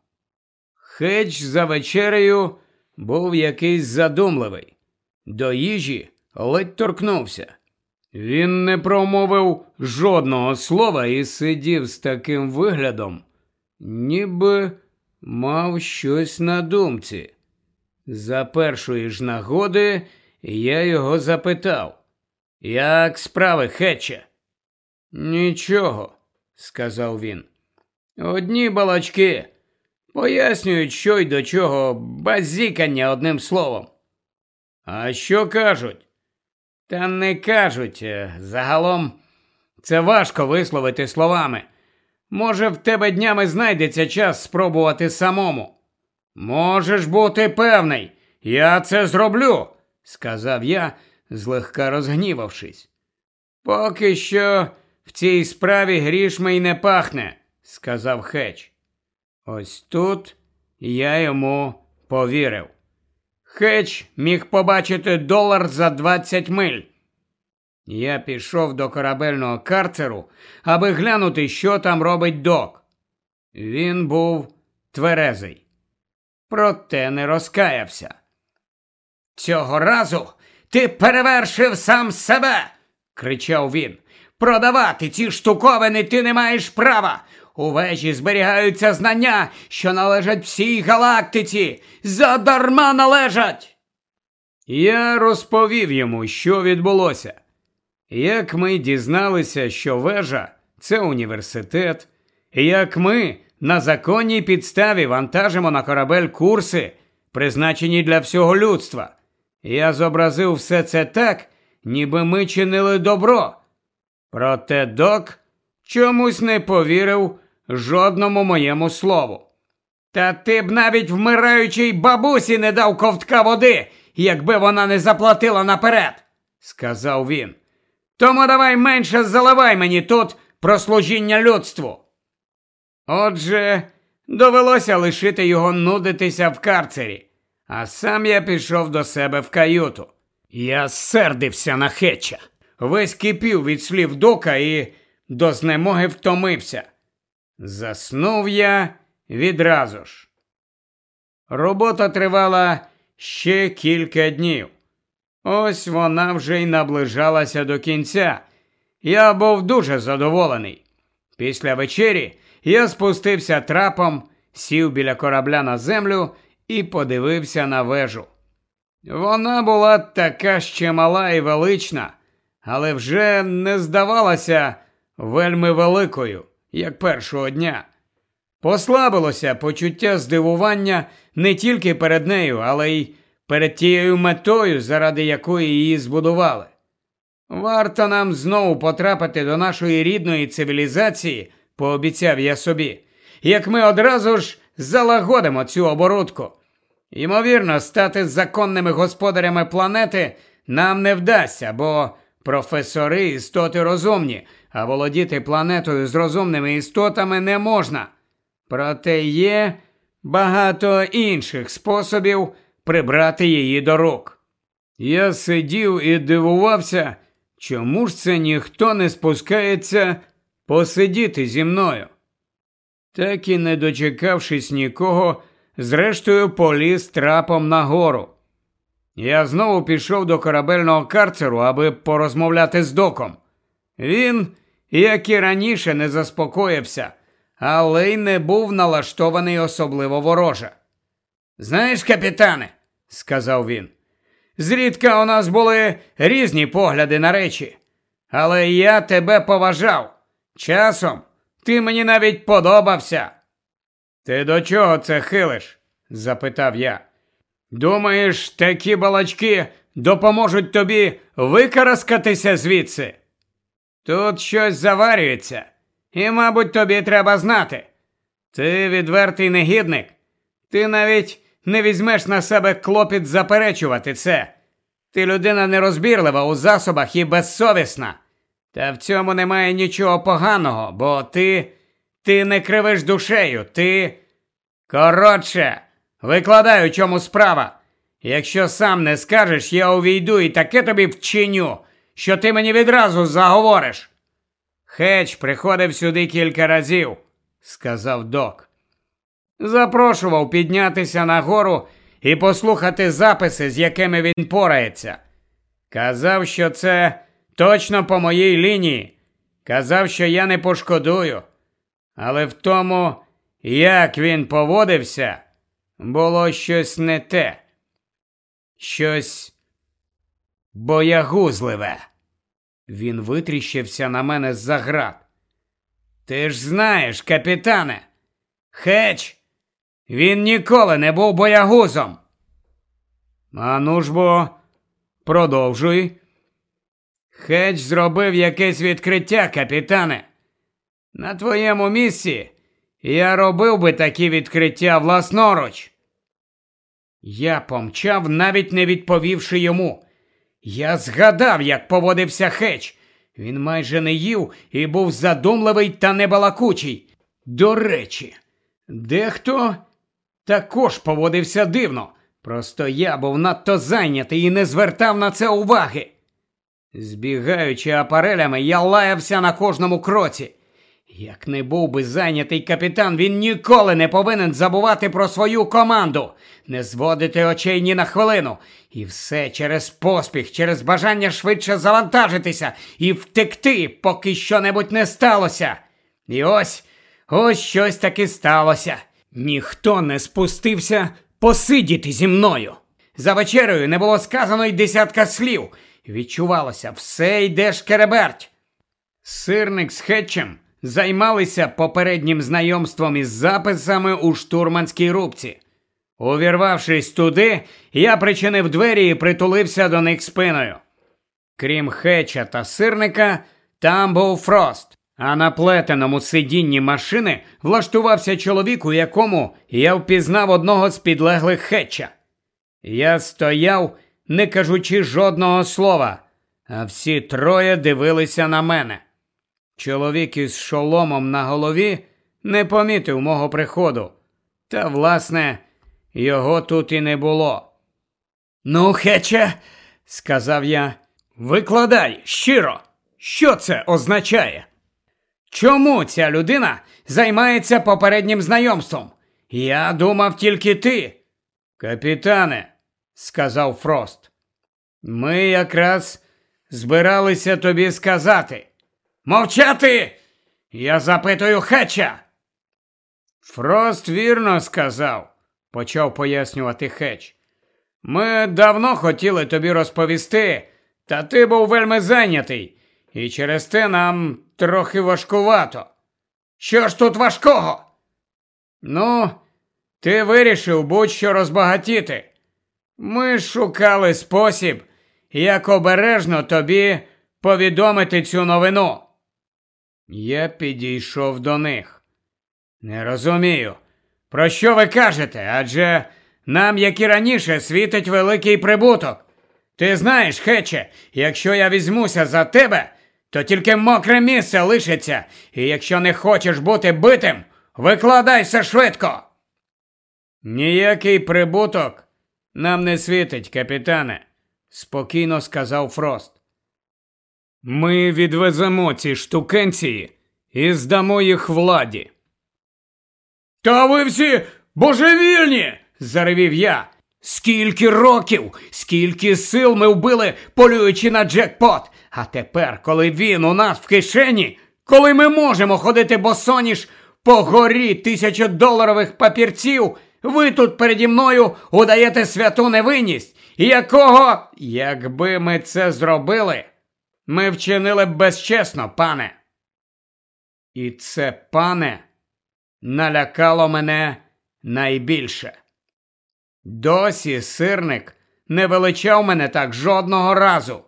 Хедж за вечерею був якийсь задумливий. До їжі ледь торкнувся. Він не промовив жодного слова і сидів з таким виглядом, ніби мав щось на думці. За першої ж нагоди я його запитав, як справи Хетче? Нічого, сказав він. Одні балачки пояснюють, що й до чого, базікання одним словом. А що кажуть? Та не кажуть. Е, загалом це важко висловити словами. Може, в тебе днями знайдеться час спробувати самому. Можеш бути певний, я це зроблю, сказав я, злегка розгнівавшись. Поки що в цій справі грішми й не пахне, сказав Хеч. Ось тут я йому повірив. Хеч міг побачити долар за 20 миль. Я пішов до корабельного карцеру, аби глянути, що там робить док. Він був тверезий, проте не розкаявся. Цього разу ти перевершив сам себе, кричав він. Продавати ці штуковини ти не маєш права. У вежі зберігаються знання, що належать всій галактиці, задарма належать. Я розповів йому, що відбулося. Як ми дізналися, що вежа це університет, як ми на законній підставі вантажимо на корабель курси, призначені для всього людства, я зобразив все це так, ніби ми чинили добро. Проте док чомусь не повірив жодному моєму слову. Та ти б навіть вмираючій бабусі не дав ковтка води, якби вона не заплатила наперед, сказав він. Тому давай менше заливай мені тут про служіння людству. Отже, довелося лишити його нудитися в карцері, а сам я пішов до себе в каюту. Я сердився на хеча, весь кипів від слів дока і до знемоги втомився. Заснув я відразу ж. Робота тривала ще кілька днів. Ось вона вже й наближалася до кінця. Я був дуже задоволений. Після вечері я спустився трапом, сів біля корабля на землю і подивився на вежу. Вона була така ще мала і велична, але вже не здавалася вельми великою, як першого дня. Послабилося почуття здивування не тільки перед нею, але й перед тією метою, заради якої її збудували. Варто нам знову потрапити до нашої рідної цивілізації, пообіцяв я собі, як ми одразу ж залагодимо цю оборудку. Ймовірно, стати законними господарями планети нам не вдасться, бо професори істоти розумні, а володіти планетою з розумними істотами не можна. Проте є багато інших способів прибрати її до рук. Я сидів і дивувався, чому ж це ніхто не спускається посидіти зі мною. Так і не дочекавшись нікого, зрештою поліз трапом нагору. Я знову пішов до корабельного карцеру, аби порозмовляти з доком. Він, як і раніше, не заспокоївся, але й не був налаштований особливо вороже. Знаєш, капітане, сказав він, зрідка у нас були різні погляди на речі, але я тебе поважав. Часом ти мені навіть подобався. Ти до чого це хилиш? запитав я. Думаєш, такі балачки допоможуть тобі викараскатися звідси? Тут щось заварюється, і, мабуть, тобі треба знати. Ти відвертий негідник, ти навіть не візьмеш на себе клопіт заперечувати це. Ти людина нерозбірлива у засобах і безсовісна. Та в цьому немає нічого поганого, бо ти ти не кривиш душею, ти. Коротше, викладай, у чому справа. Якщо сам не скажеш, я увійду і таке тобі вчиню, що ти мені відразу заговориш. Хеч приходив сюди кілька разів, сказав док. Запрошував піднятися нагору і послухати записи, з якими він порається. Казав, що це точно по моїй лінії. Казав, що я не пошкодую. Але в тому, як він поводився, було щось не те, щось боягузливе. Він витріщився на мене з-за град. Ти ж знаєш, капітане, Хеч, він ніколи не був боягузом. Ану ж бо, продовжуй. Хеч зробив якесь відкриття, капітане. На твоєму місці я робив би такі відкриття власноруч. Я помчав, навіть не відповівши йому. Я згадав, як поводився хеч. Він майже не їв і був задумливий та небалакучий. До речі, дехто також поводився дивно. Просто я був надто зайнятий і не звертав на це уваги. Збігаючи апарелями, я лаявся на кожному кроці. Як не був би зайнятий капітан, він ніколи не повинен забувати про свою команду, не зводити очей ні на хвилину. І все через поспіх, через бажання швидше завантажитися і втекти, поки що-небудь не сталося. І ось ось щось таки сталося. Ніхто не спустився посидіти зі мною. За вечерею не було сказано й десятка слів. Відчувалося, все йде шкереберть. Сирник з Хетчем займалися попереднім знайомством із записами у штурманській рубці. Увірвавшись туди, я причинив двері і притулився до них спиною. Крім Хетча та сирника, там був Фрост, а на плетеному сидінні машини влаштувався чоловік, у якому я впізнав одного з підлеглих Хетча. Я стояв, не кажучи жодного слова, а всі троє дивилися на мене. Чоловік із шоломом на голові не помітив мого приходу, та, власне, його тут і не було. Ну, хече, сказав я, викладай щиро, що це означає? Чому ця людина займається попереднім знайомством? Я думав тільки ти. Капітане, сказав Фрост, ми якраз збиралися тобі сказати. Мовчати! Я запитую Хетча. Фрост вірно сказав, почав пояснювати Хетч. Ми давно хотіли тобі розповісти, та ти був вельми зайнятий, і через те нам трохи важкувато. Що ж тут важкого? Ну, ти вирішив будь-що розбагатіти. Ми шукали спосіб, як обережно тобі повідомити цю новину. Я підійшов до них. Не розумію, про що ви кажете? Адже нам, як і раніше, світить великий прибуток. Ти знаєш, Хече, якщо я візьмуся за тебе, то тільки мокре місце лишиться, і якщо не хочеш бути битим, викладайся швидко. Ніякий прибуток нам не світить, капітане, спокійно сказав Фрост. Ми відвеземо ці штукенції і здамо їх владі. Та ви всі божевільні, заревів я. Скільки років, скільки сил ми вбили, полюючи на джекпот. А тепер, коли він у нас в кишені, коли ми можемо ходити босоніж по горі тисячодоларових папірців, ви тут переді мною удаєте святу невинність, якого, якби ми це зробили, ми вчинили безчесно, пане. І це, пане, налякало мене найбільше. Досі сирник не величав мене так жодного разу.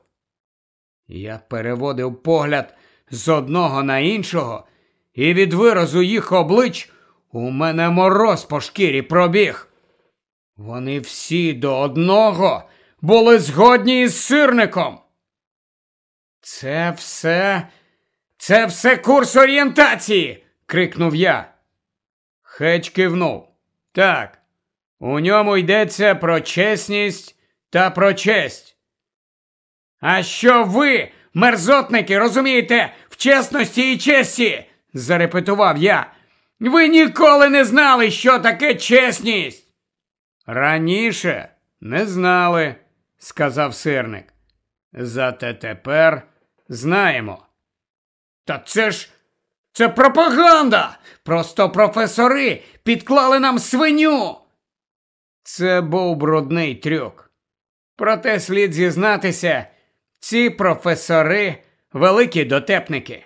Я переводив погляд з одного на іншого, і від виразу їх облич у мене мороз по шкірі пробіг. Вони всі до одного були згодні із сирником. Це все, це все курс орієнтації. крикнув я. Хеч кивнув. Так, у ньому йдеться про чесність та про честь. А що ви, мерзотники, розумієте в чесності і честі? зарепетував я. Ви ніколи не знали, що таке чесність. Раніше не знали, сказав сирник. Зате тепер знаємо. Та це ж це пропаганда. Просто професори підклали нам свиню. Це був брудний трюк. Проте слід зізнатися, ці професори великі дотепники.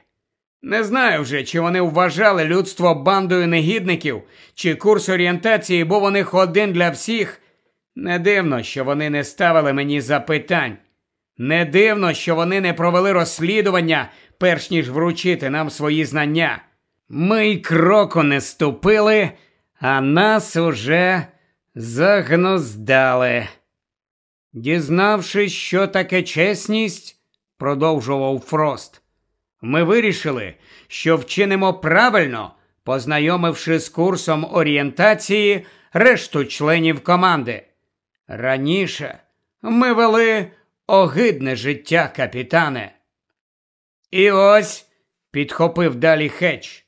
Не знаю вже, чи вони вважали людство бандою негідників, чи курс орієнтації був у них один для всіх. Не дивно, що вони не ставили мені запитань. Не дивно, що вони не провели розслідування, перш ніж вручити нам свої знання. Ми й кроку не ступили, а нас уже загноздали. Дізнавшись, що таке чесність, продовжував Фрост, ми вирішили, що вчинимо правильно, познайомивши з курсом орієнтації решту членів команди. Раніше ми вели огидне життя, капітане. І ось, підхопив далі Хетч,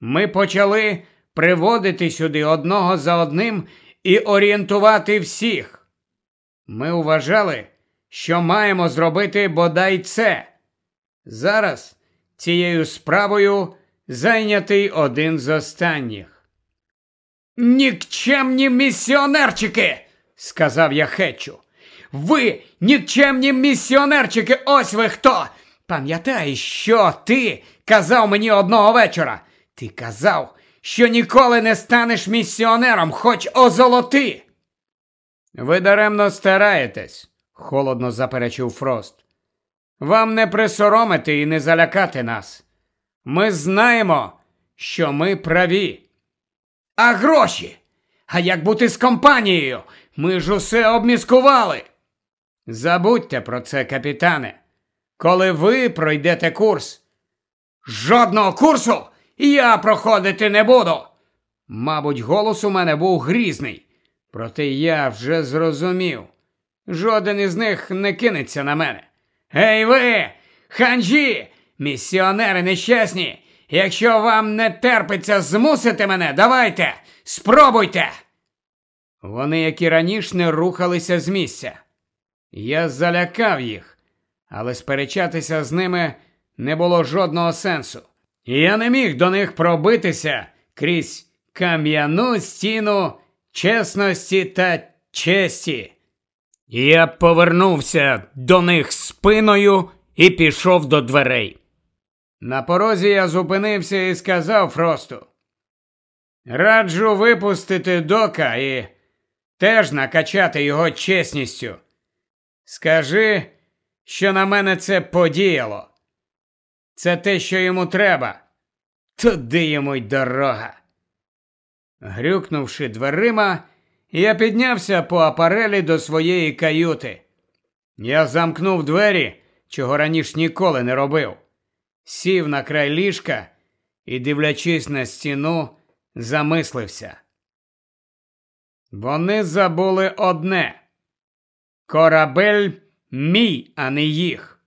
ми почали приводити сюди одного за одним і орієнтувати всіх. Ми вважали, що маємо зробити бодай це. Зараз цією справою зайнятий один з останніх. Нікчемні місіонерчики, сказав я Хетчу. Ви нікчемні місіонерчики, ось ви хто. Пам'ятай, що ти казав мені одного вечора. Ти казав, що ніколи не станеш місіонером, хоч озолоти. Ви даремно стараєтесь, холодно заперечив Фрост. Вам не присоромити і не залякати нас. Ми знаємо, що ми праві. А гроші? А як бути з компанією? Ми ж усе обміскували. Забудьте про це, капітане. Коли ви пройдете курс. Жодного курсу я проходити не буду. Мабуть, голос у мене був грізний, проте я вже зрозумів. Жоден із них не кинеться на мене. Гей ви, ханжі, місіонери нещасні. Якщо вам не терпиться змусити мене, давайте, спробуйте. Вони, як і раніше, не рухалися з місця. Я залякав їх, але сперечатися з ними не було жодного сенсу. Я не міг до них пробитися крізь кам'яну стіну чесності та честі. Я повернувся до них спиною і пішов до дверей. На порозі я зупинився і сказав Фросту. Раджу випустити дока і теж накачати його чесністю. Скажи, що на мене це подіяло. Це те, що йому треба. Туди йому й дорога. Грюкнувши дверима, я піднявся по апарелі до своєї каюти. Я замкнув двері, чого раніше ніколи не робив, сів на край ліжка і, дивлячись на стіну, замислився. Вони забули одне корабель мій, а не їх.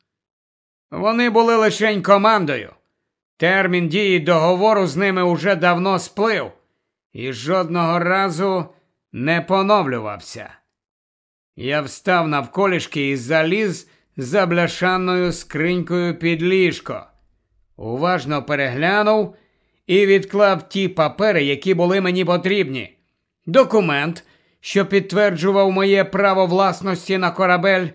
Вони були лишень командою. Термін дії договору з ними уже давно сплив і жодного разу не поновлювався. Я встав навколішки і заліз за бляшаною скринькою під ліжко, уважно переглянув і відклав ті папери, які були мені потрібні. Документ, що підтверджував моє право власності на корабель,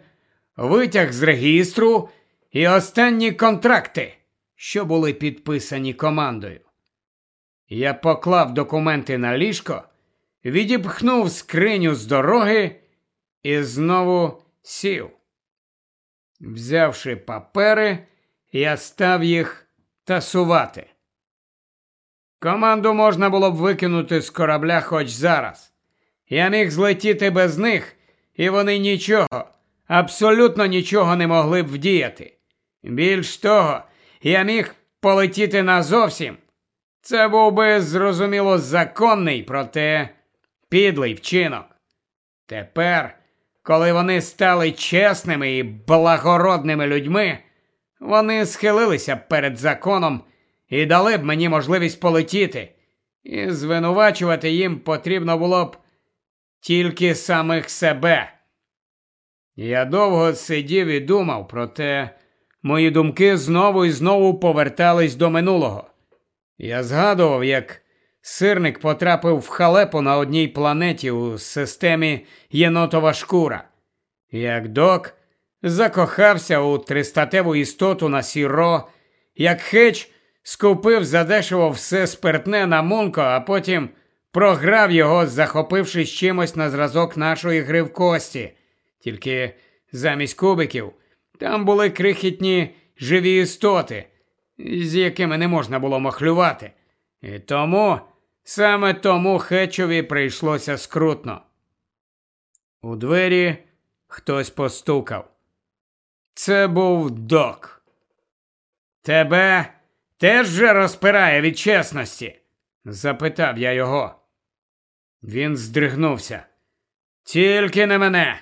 витяг з регістру і останні контракти, що були підписані командою. Я поклав документи на ліжко, відіпхнув скриню з дороги і знову сів. Взявши папери, я став їх тасувати. Команду можна було б викинути з корабля хоч зараз. Я міг злетіти без них, і вони нічого, абсолютно нічого не могли б вдіяти. Більш того, я міг полетіти назовсім. Це був би зрозуміло законний, проте підлий вчинок. Тепер, коли вони стали чесними і благородними людьми, вони схилилися перед законом і дали б мені можливість полетіти, і звинувачувати їм потрібно було б тільки самих себе. Я довго сидів і думав, проте мої думки знову і знову повертались до минулого. Я згадував, як сирник потрапив в халепу на одній планеті у системі Єнотова шкура, як док закохався у тристатеву істоту на сіро, як хеч скупив задешево все спиртне на Мунко, а потім програв його, захопившись чимось на зразок нашої гри в кості. Тільки замість кубиків там були крихітні живі істоти, з якими не можна було махлювати. І тому саме тому Хечові прийшлося скрутно. У двері хтось постукав. Це був док. Тебе теж вже розпирає від чесності? запитав я його. Він здригнувся. Тільки не мене.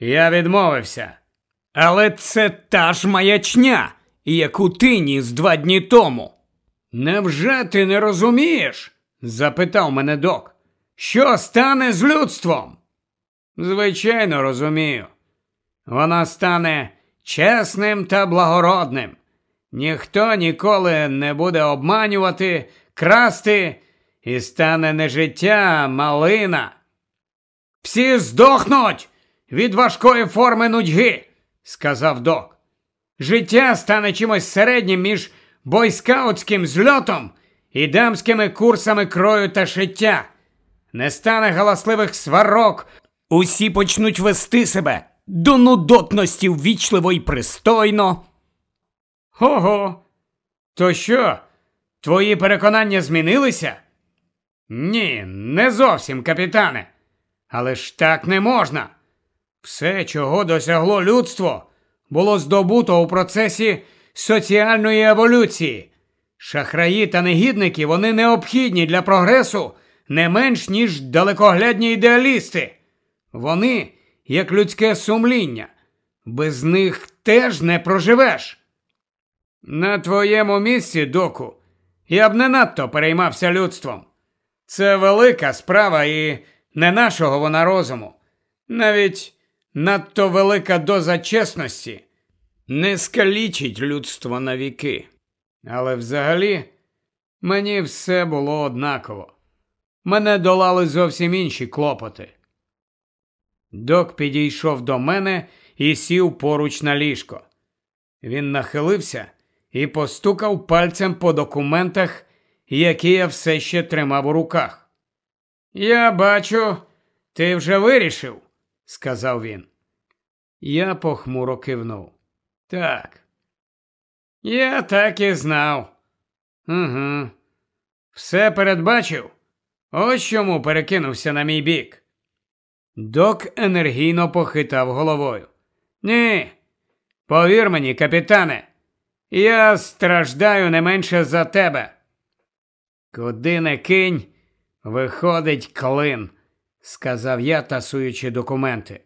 Я відмовився. Але це та ж маячня, яку ти ніс два дні тому. Невже ти не розумієш? запитав мене док. Що стане з людством? Звичайно, розумію. Вона стане чесним та благородним. Ніхто ніколи не буде обманювати, красти і стане не життя, а малина. Всі здохнуть від важкої форми нудьги, сказав док. Життя стане чимось середнім між бойскаутським зльотом і дамськими курсами крою та шиття. Не стане галасливих сварок. Усі почнуть вести себе до нудотності ввічливо й пристойно. Ого, то що? Твої переконання змінилися? Ні, не зовсім, капітане. Але ж так не можна. Все, чого досягло людство, було здобуто у процесі соціальної еволюції. Шахраї та негідники вони необхідні для прогресу не менш ніж далекоглядні ідеалісти. Вони як людське сумління. Без них теж не проживеш. На твоєму місці, доку, я б не надто переймався людством. Це велика справа і не нашого вона розуму. Навіть надто велика доза чесності не скалічить людство на віки. Але взагалі мені все було однаково. Мене долали зовсім інші клопоти. Док підійшов до мене і сів поруч на ліжко. Він нахилився і постукав пальцем по документах, які я все ще тримав у руках. Я бачу, ти вже вирішив, сказав він. Я похмуро кивнув. Так. Я так і знав. Угу. Все передбачив. Ось чому перекинувся на мій бік. Док енергійно похитав головою. Ні, повір мені, капітане, я страждаю не менше за тебе. Куди не кинь, виходить клин, сказав я, тасуючи документи.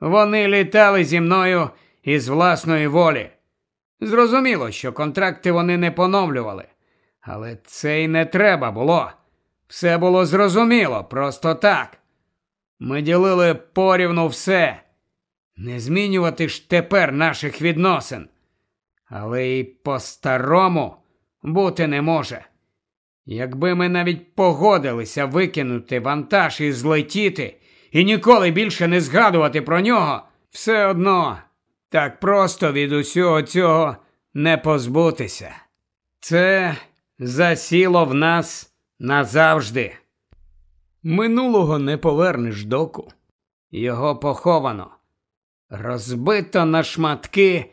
Вони літали зі мною із власної волі. Зрозуміло, що контракти вони не поновлювали, але це й не треба було. Все було зрозуміло, просто так. Ми ділили порівну все. Не змінювати ж тепер наших відносин. Але й по-старому бути не може. Якби ми навіть погодилися викинути вантаж і злетіти, і ніколи більше не згадувати про нього, все одно так просто від усього цього не позбутися. Це засіло в нас назавжди. Минулого не повернеш доку. Його поховано, розбито на шматки,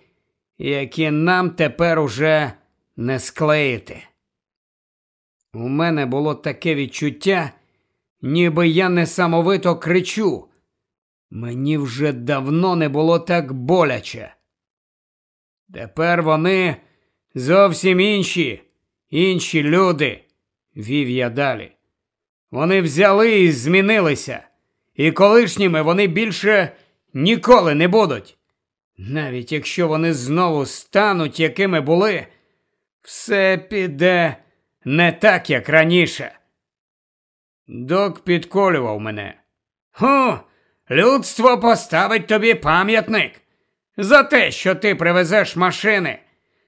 які нам тепер уже не склеїти. У мене було таке відчуття, ніби я несамовито кричу. Мені вже давно не було так боляче. Тепер вони зовсім інші, інші люди, вів я далі. Вони взяли і змінилися, і колишніми вони більше ніколи не будуть. Навіть якщо вони знову стануть, якими були, все піде не так, як раніше. Док підколював мене. Ху, людство поставить тобі пам'ятник. За те, що ти привезеш машини.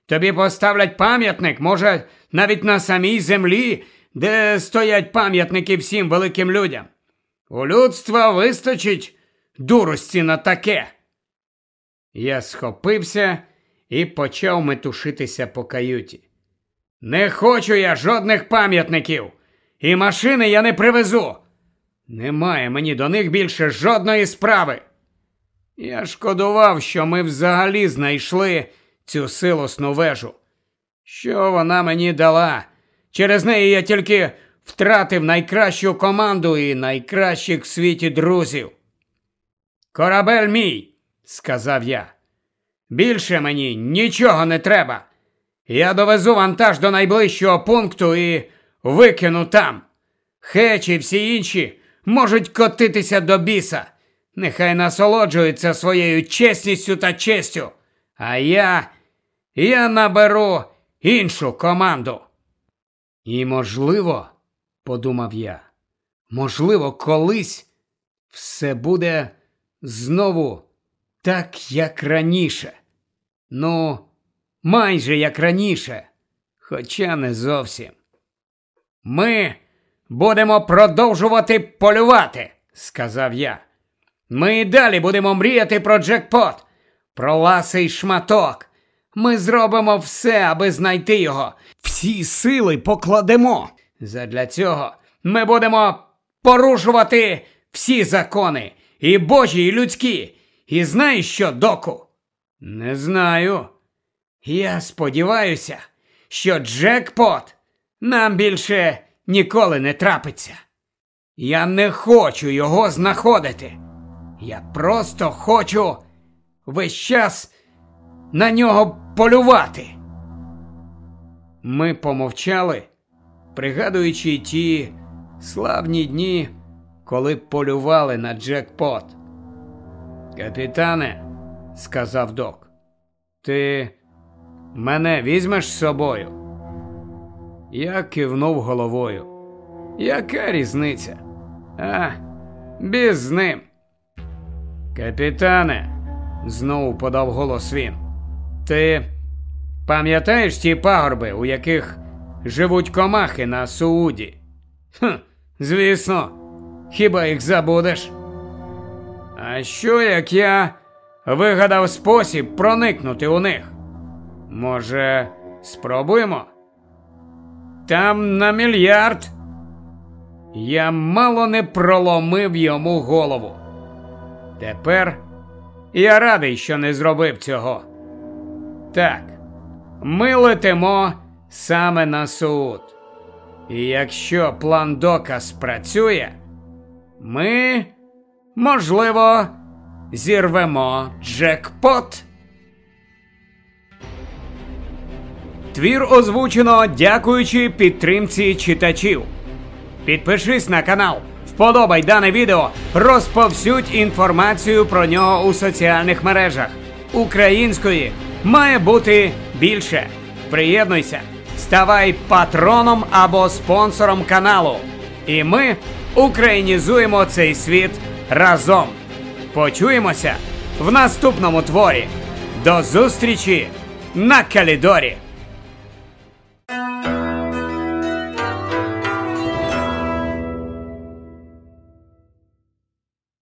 Тобі поставлять пам'ятник, може, навіть на самій землі, де стоять пам'ятники всім великим людям. У людства вистачить дурості на таке. Я схопився і почав метушитися по каюті. Не хочу я жодних пам'ятників, і машини я не привезу. Немає мені до них більше жодної справи. Я шкодував, що ми взагалі знайшли цю силосну вежу. Що вона мені дала? Через неї я тільки втратив найкращу команду і найкращих в світі друзів. Корабель мій, сказав я. Більше мені нічого не треба. Я довезу вантаж до найближчого пункту і викину там. Хеч і всі інші можуть котитися до біса. Нехай насолоджуються своєю чесністю та честю. А я. я наберу іншу команду. І, можливо, подумав я, можливо, колись все буде знову так, як раніше. Ну, майже як раніше, хоча не зовсім. Ми будемо продовжувати полювати, сказав я. Ми і далі будемо мріяти про джекпот, про ласий шматок. Ми зробимо все, аби знайти його. Всі сили покладемо. Задля цього ми будемо порушувати всі закони, і божі, і людські. І знаєш що, доку? Не знаю. Я сподіваюся, що джекпот нам більше ніколи не трапиться. Я не хочу його знаходити. Я просто хочу весь час на нього полювати. Ми помовчали, пригадуючи ті славні дні, коли полювали на джекпот. Капітане, сказав док, ти мене візьмеш з собою? Я кивнув головою. Яка різниця? А, біз з ним. Капітане, знову подав голос він. Ти пам'ятаєш ті пагорби, у яких живуть комахи на Сууді? Хм, Звісно, хіба їх забудеш? А що як я вигадав спосіб проникнути у них? Може, спробуємо? Там на мільярд. Я мало не проломив йому голову. Тепер я радий, що не зробив цього. Так, ми летимо саме на суд. І якщо план Дока спрацює, ми, можливо, зірвемо джекпот. Твір озвучено дякуючи підтримці читачів. Підпишись на канал, вподобай дане відео, розповсюдь інформацію про нього у соціальних мережах. Української має бути більше. Приєднуйся, ставай патроном або спонсором каналу. І ми українізуємо цей світ разом. Почуємося в наступному творі. До зустрічі на Калідорі!